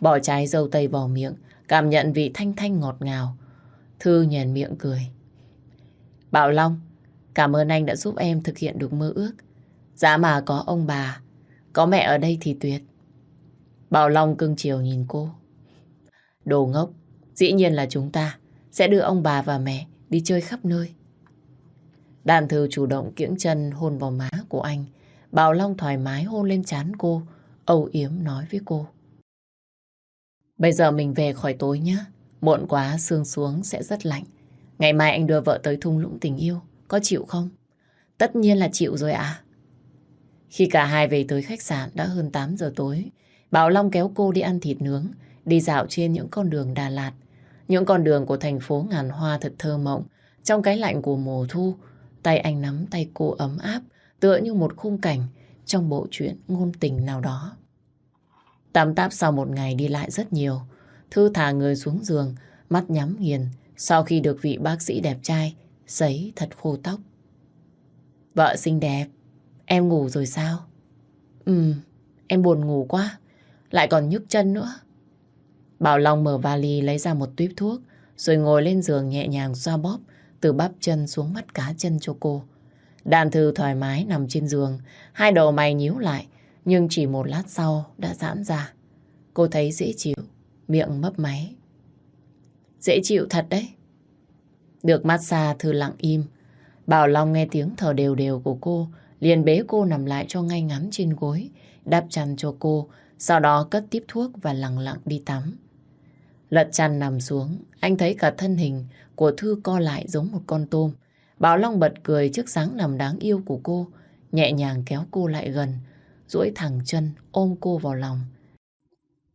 Bỏ trái dâu tây vào miệng, cảm nhận vị thanh thanh ngọt ngào. Thư nhèn miệng cười. Bảo Long, cảm ơn anh đã giúp em thực hiện được mơ ước. Giá mà có ông bà, có mẹ ở đây thì tuyệt. Bảo Long cưng chiều nhìn cô. Đồ ngốc, dĩ nhiên là chúng ta sẽ đưa ông bà và mẹ đi chơi khắp nơi. Đàn thư chủ động kiễng chân hôn vào má của anh. Bảo Long thoải mái hôn lên trán cô, âu yếm nói với cô. Bây giờ mình về khỏi tối nhé. Muộn quá sương xuống sẽ rất lạnh. Ngày mai anh đưa vợ tới thung lũng tình yêu. Có chịu không? Tất nhiên là chịu rồi ạ. À. Khi cả hai về tới khách sạn đã hơn 8 giờ tối, Bảo Long kéo cô đi ăn thịt nướng, đi dạo trên những con đường Đà Lạt. Những con đường của thành phố ngàn hoa thật thơ mộng. Trong cái lạnh của mùa thu, tay anh nắm tay cô ấm áp, tựa như một khung cảnh trong bộ truyện ngôn tình nào đó. Tạm táp sau một ngày đi lại rất nhiều, Thư thả người xuống giường, mắt nhắm nghiền sau khi được vị bác sĩ đẹp trai sấy thật khô tóc. Vợ xinh đẹp, em ngủ rồi sao? Ừ, em buồn ngủ quá, lại còn nhức chân nữa. Bảo Long mở vali lấy ra một tuyếp thuốc, rồi ngồi lên giường nhẹ nhàng xoa bóp từ bắp chân xuống mắt cá chân cho cô. Đàn thư thoải mái nằm trên giường, hai đầu mày nhíu lại, nhưng chỉ một lát sau đã giãn ra. Cô thấy dễ chịu, miệng mấp máy. Dễ chịu thật đấy. Được massage Thư lặng im. Bảo Long nghe tiếng thở đều đều của cô, liền bế cô nằm lại cho ngay ngắn trên gối, đắp chăn cho cô, sau đó cất tiếp thuốc và lặng lặng đi tắm. Lật chăn nằm xuống, anh thấy cả thân hình của Thư co lại giống một con tôm. Bảo Long bật cười trước dáng nằm đáng yêu của cô, nhẹ nhàng kéo cô lại gần, duỗi thẳng chân ôm cô vào lòng.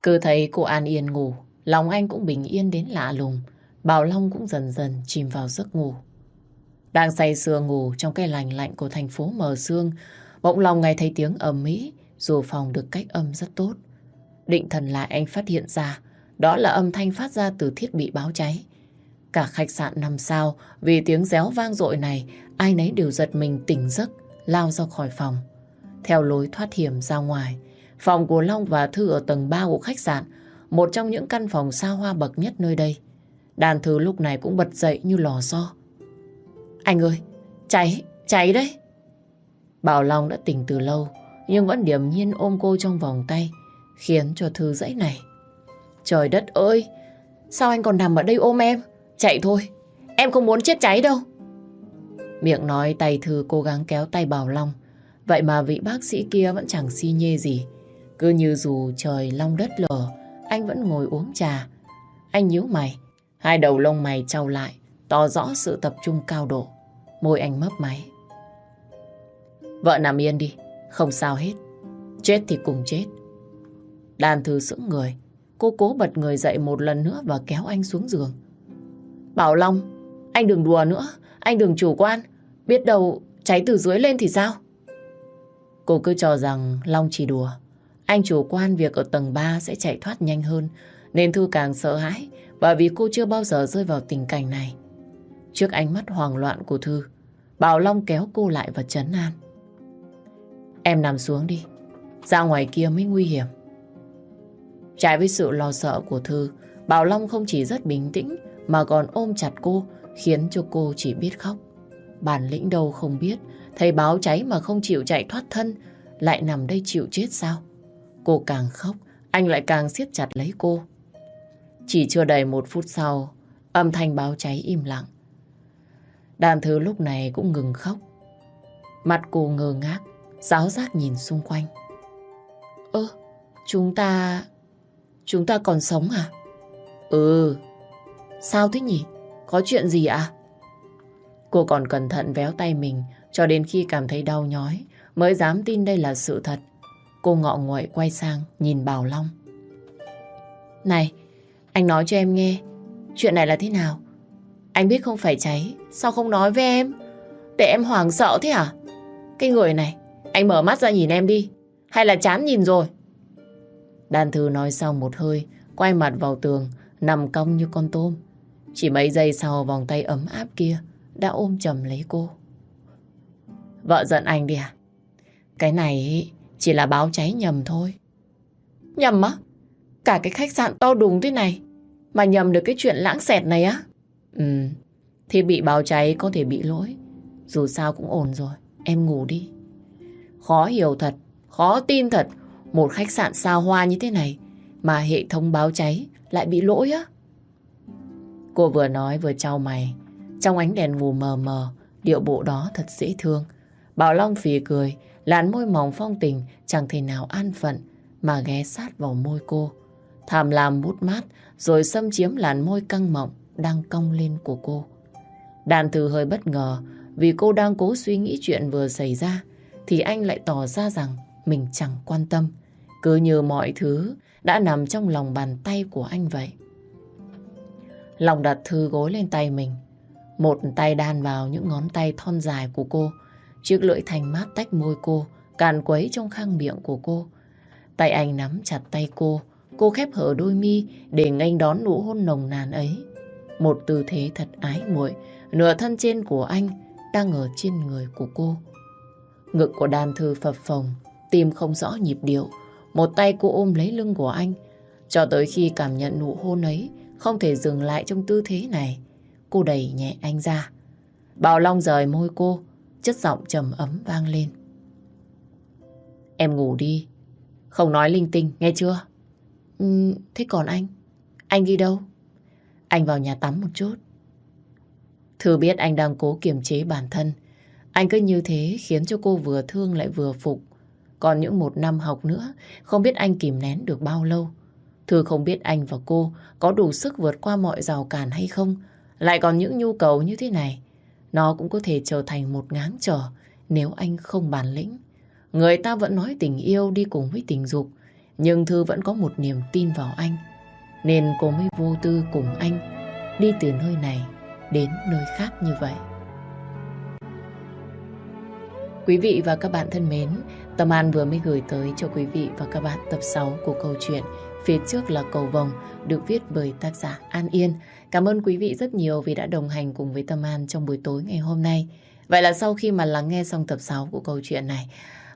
Cứ thấy cô an yên ngủ, lòng anh cũng bình yên đến lạ lùng. Bảo Long cũng dần dần chìm vào giấc ngủ. Đang say sưa ngủ trong cái lành lạnh của thành phố mờ sương, bỗng lòng nghe thấy tiếng ầm mỹ dù phòng được cách âm rất tốt. Định thần lại anh phát hiện ra, đó là âm thanh phát ra từ thiết bị báo cháy. Cả khách sạn năm sao, vì tiếng réo vang dội này, ai nấy đều giật mình tỉnh giấc, lao ra khỏi phòng. Theo lối thoát hiểm ra ngoài, phòng của Long và Thư ở tầng 3 của khách sạn, một trong những căn phòng xa hoa bậc nhất nơi đây. Đàn Thư lúc này cũng bật dậy như lò xo. Anh ơi, cháy, cháy đấy. Bảo Long đã tỉnh từ lâu, nhưng vẫn điềm nhiên ôm cô trong vòng tay, khiến cho Thư dãy này. Trời đất ơi, sao anh còn nằm ở đây ôm em? Chạy thôi, em không muốn chết cháy đâu. Miệng nói tay Thư cố gắng kéo tay Bảo Long. Vậy mà vị bác sĩ kia vẫn chẳng si nhê gì. Cứ như dù trời long đất lở, anh vẫn ngồi uống trà. Anh nhíu mày, hai đầu lông mày trao lại, tỏ rõ sự tập trung cao độ. Môi anh mấp máy. Vợ nằm yên đi, không sao hết. Chết thì cùng chết. Đàn thư sững người, cô cố bật người dậy một lần nữa và kéo anh xuống giường. Bảo Long, anh đừng đùa nữa, anh đừng chủ quan. Biết đâu cháy từ dưới lên thì sao? Cô cứ cho rằng Long chỉ đùa. Anh chủ quan việc ở tầng 3 sẽ chạy thoát nhanh hơn, nên Thư càng sợ hãi bởi vì cô chưa bao giờ rơi vào tình cảnh này. Trước ánh mắt hoang loạn của Thư, Bảo Long kéo cô lại và chấn an. Em nằm xuống đi, ra ngoài kia mới nguy hiểm. Trái với sự lo sợ của Thư, Bảo Long không chỉ rất bình tĩnh mà còn ôm chặt cô, khiến cho cô chỉ biết khóc. Bản lĩnh đâu không biết, thấy báo cháy mà không chịu chạy thoát thân, lại nằm đây chịu chết sao? Cô càng khóc, anh lại càng siết chặt lấy cô. Chỉ chưa đầy một phút sau, âm thanh báo cháy im lặng. Đàn thứ lúc này cũng ngừng khóc. Mặt cô ngơ ngác, giáo giác nhìn xung quanh. Ơ, chúng ta... Chúng ta còn sống à? Ừ. Sao thế nhỉ? Có chuyện gì à? Cô còn cẩn thận véo tay mình cho đến khi cảm thấy đau nhói mới dám tin đây là sự thật. Cô ngọ nguậy quay sang nhìn Bảo Long. Này, anh nói cho em nghe, chuyện này là thế nào? Anh biết không phải cháy, sao không nói với em? Để em hoảng sợ thế à? Cái người này, anh mở mắt ra nhìn em đi. Hay là chán nhìn rồi? Đan thư nói xong một hơi, quay mặt vào tường, nằm cong như con tôm. Chỉ mấy giây sau vòng tay ấm áp kia đã ôm chầm lấy cô. Vợ giận anh đi à? Cái này chỉ là báo cháy nhầm thôi. Nhầm á? Cả cái khách sạn to đùng thế này mà nhầm được cái chuyện lãng xẹt này á? Ừ, thì bị báo cháy có thể bị lỗi. Dù sao cũng ổn rồi, em ngủ đi. Khó hiểu thật, khó tin thật. Một khách sạn sao hoa như thế này mà hệ thống báo cháy lại bị lỗi á. Cô vừa nói vừa trao mày. Trong ánh đèn ngủ mờ mờ, điệu bộ đó thật dễ thương. Bảo Long phì cười, làn môi mỏng phong tình chẳng thể nào an phận mà ghé sát vào môi cô. Thàm làm bút mát rồi xâm chiếm làn môi căng mọng đang cong lên của cô. Đàn từ hơi bất ngờ vì cô đang cố suy nghĩ chuyện vừa xảy ra thì anh lại tỏ ra rằng mình chẳng quan tâm. Cứ như mọi thứ đã nằm trong lòng bàn tay của anh vậy. Lòng đặt thư gối lên tay mình. Một tay đan vào những ngón tay thon dài của cô. Chiếc lưỡi thành mát tách môi cô, càn quấy trong khang miệng của cô. Tay anh nắm chặt tay cô, cô khép hở đôi mi để nghênh đón nụ hôn nồng nàn ấy. Một tư thế thật ái muội, nửa thân trên của anh đang ở trên người của cô. Ngực của đàn thư phập phồng, tim không rõ nhịp điệu. Một tay cô ôm lấy lưng của anh, cho tới khi cảm nhận nụ hôn ấy, không thể dừng lại trong tư thế này. Cô đẩy nhẹ anh ra. Bảo Long rời môi cô, chất giọng trầm ấm vang lên. Em ngủ đi, không nói linh tinh, nghe chưa? Ừ, thế còn anh? Anh đi đâu? Anh vào nhà tắm một chút. Thư biết anh đang cố kiềm chế bản thân. Anh cứ như thế khiến cho cô vừa thương lại vừa phục. Còn những một năm học nữa, không biết anh kìm nén được bao lâu. Thư không biết anh và cô có đủ sức vượt qua mọi rào cản hay không. Lại còn những nhu cầu như thế này. nó cũng có thể trở thành một ngáng trở nếu anh không bản lĩnh. Người ta vẫn nói tình yêu đi cùng với tình dục, nhưng Thư vẫn có một niềm tin vào anh. Nên cô mới vô tư cùng anh đi từ nơi này đến nơi khác như vậy. Quý vị và các bạn thân mến, Tâm An vừa mới gửi tới cho quý vị và các bạn tập 6 của câu chuyện Phía trước là cầu vồng được viết bởi tác giả An Yên. Cảm ơn quý vị rất nhiều vì đã đồng hành cùng với Tâm An trong buổi tối ngày hôm nay. Vậy là sau khi mà lắng nghe xong tập 6 của câu chuyện này,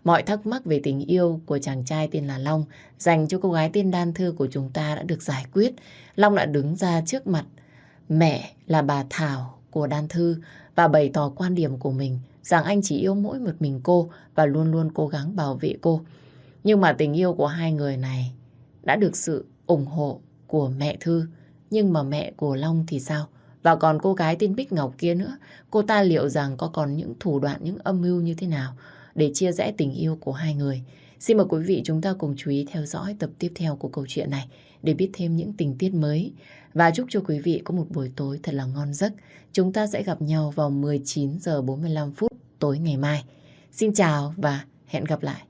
mọi thắc mắc về tình yêu của chàng trai tên là Long dành cho cô gái tên Đan Thư của chúng ta đã được giải quyết. Long đã đứng ra trước mặt mẹ là bà Thảo của Đan Thư và bày tỏ quan điểm của mình rằng anh chỉ yêu mỗi một mình cô và luôn luôn cố gắng bảo vệ cô. Nhưng mà tình yêu của hai người này đã được sự ủng hộ của mẹ Thư. Nhưng mà mẹ của Long thì sao? Và còn cô gái tên Bích Ngọc kia nữa, cô ta liệu rằng có còn những thủ đoạn, những âm mưu như thế nào để chia rẽ tình yêu của hai người? Xin mời quý vị chúng ta cùng chú ý theo dõi tập tiếp theo của câu chuyện này để biết thêm những tình tiết mới. Và chúc cho quý vị có một buổi tối thật là ngon giấc. Chúng ta sẽ gặp nhau vào 19 giờ 45 phút tối ngày mai. Xin chào và hẹn gặp lại.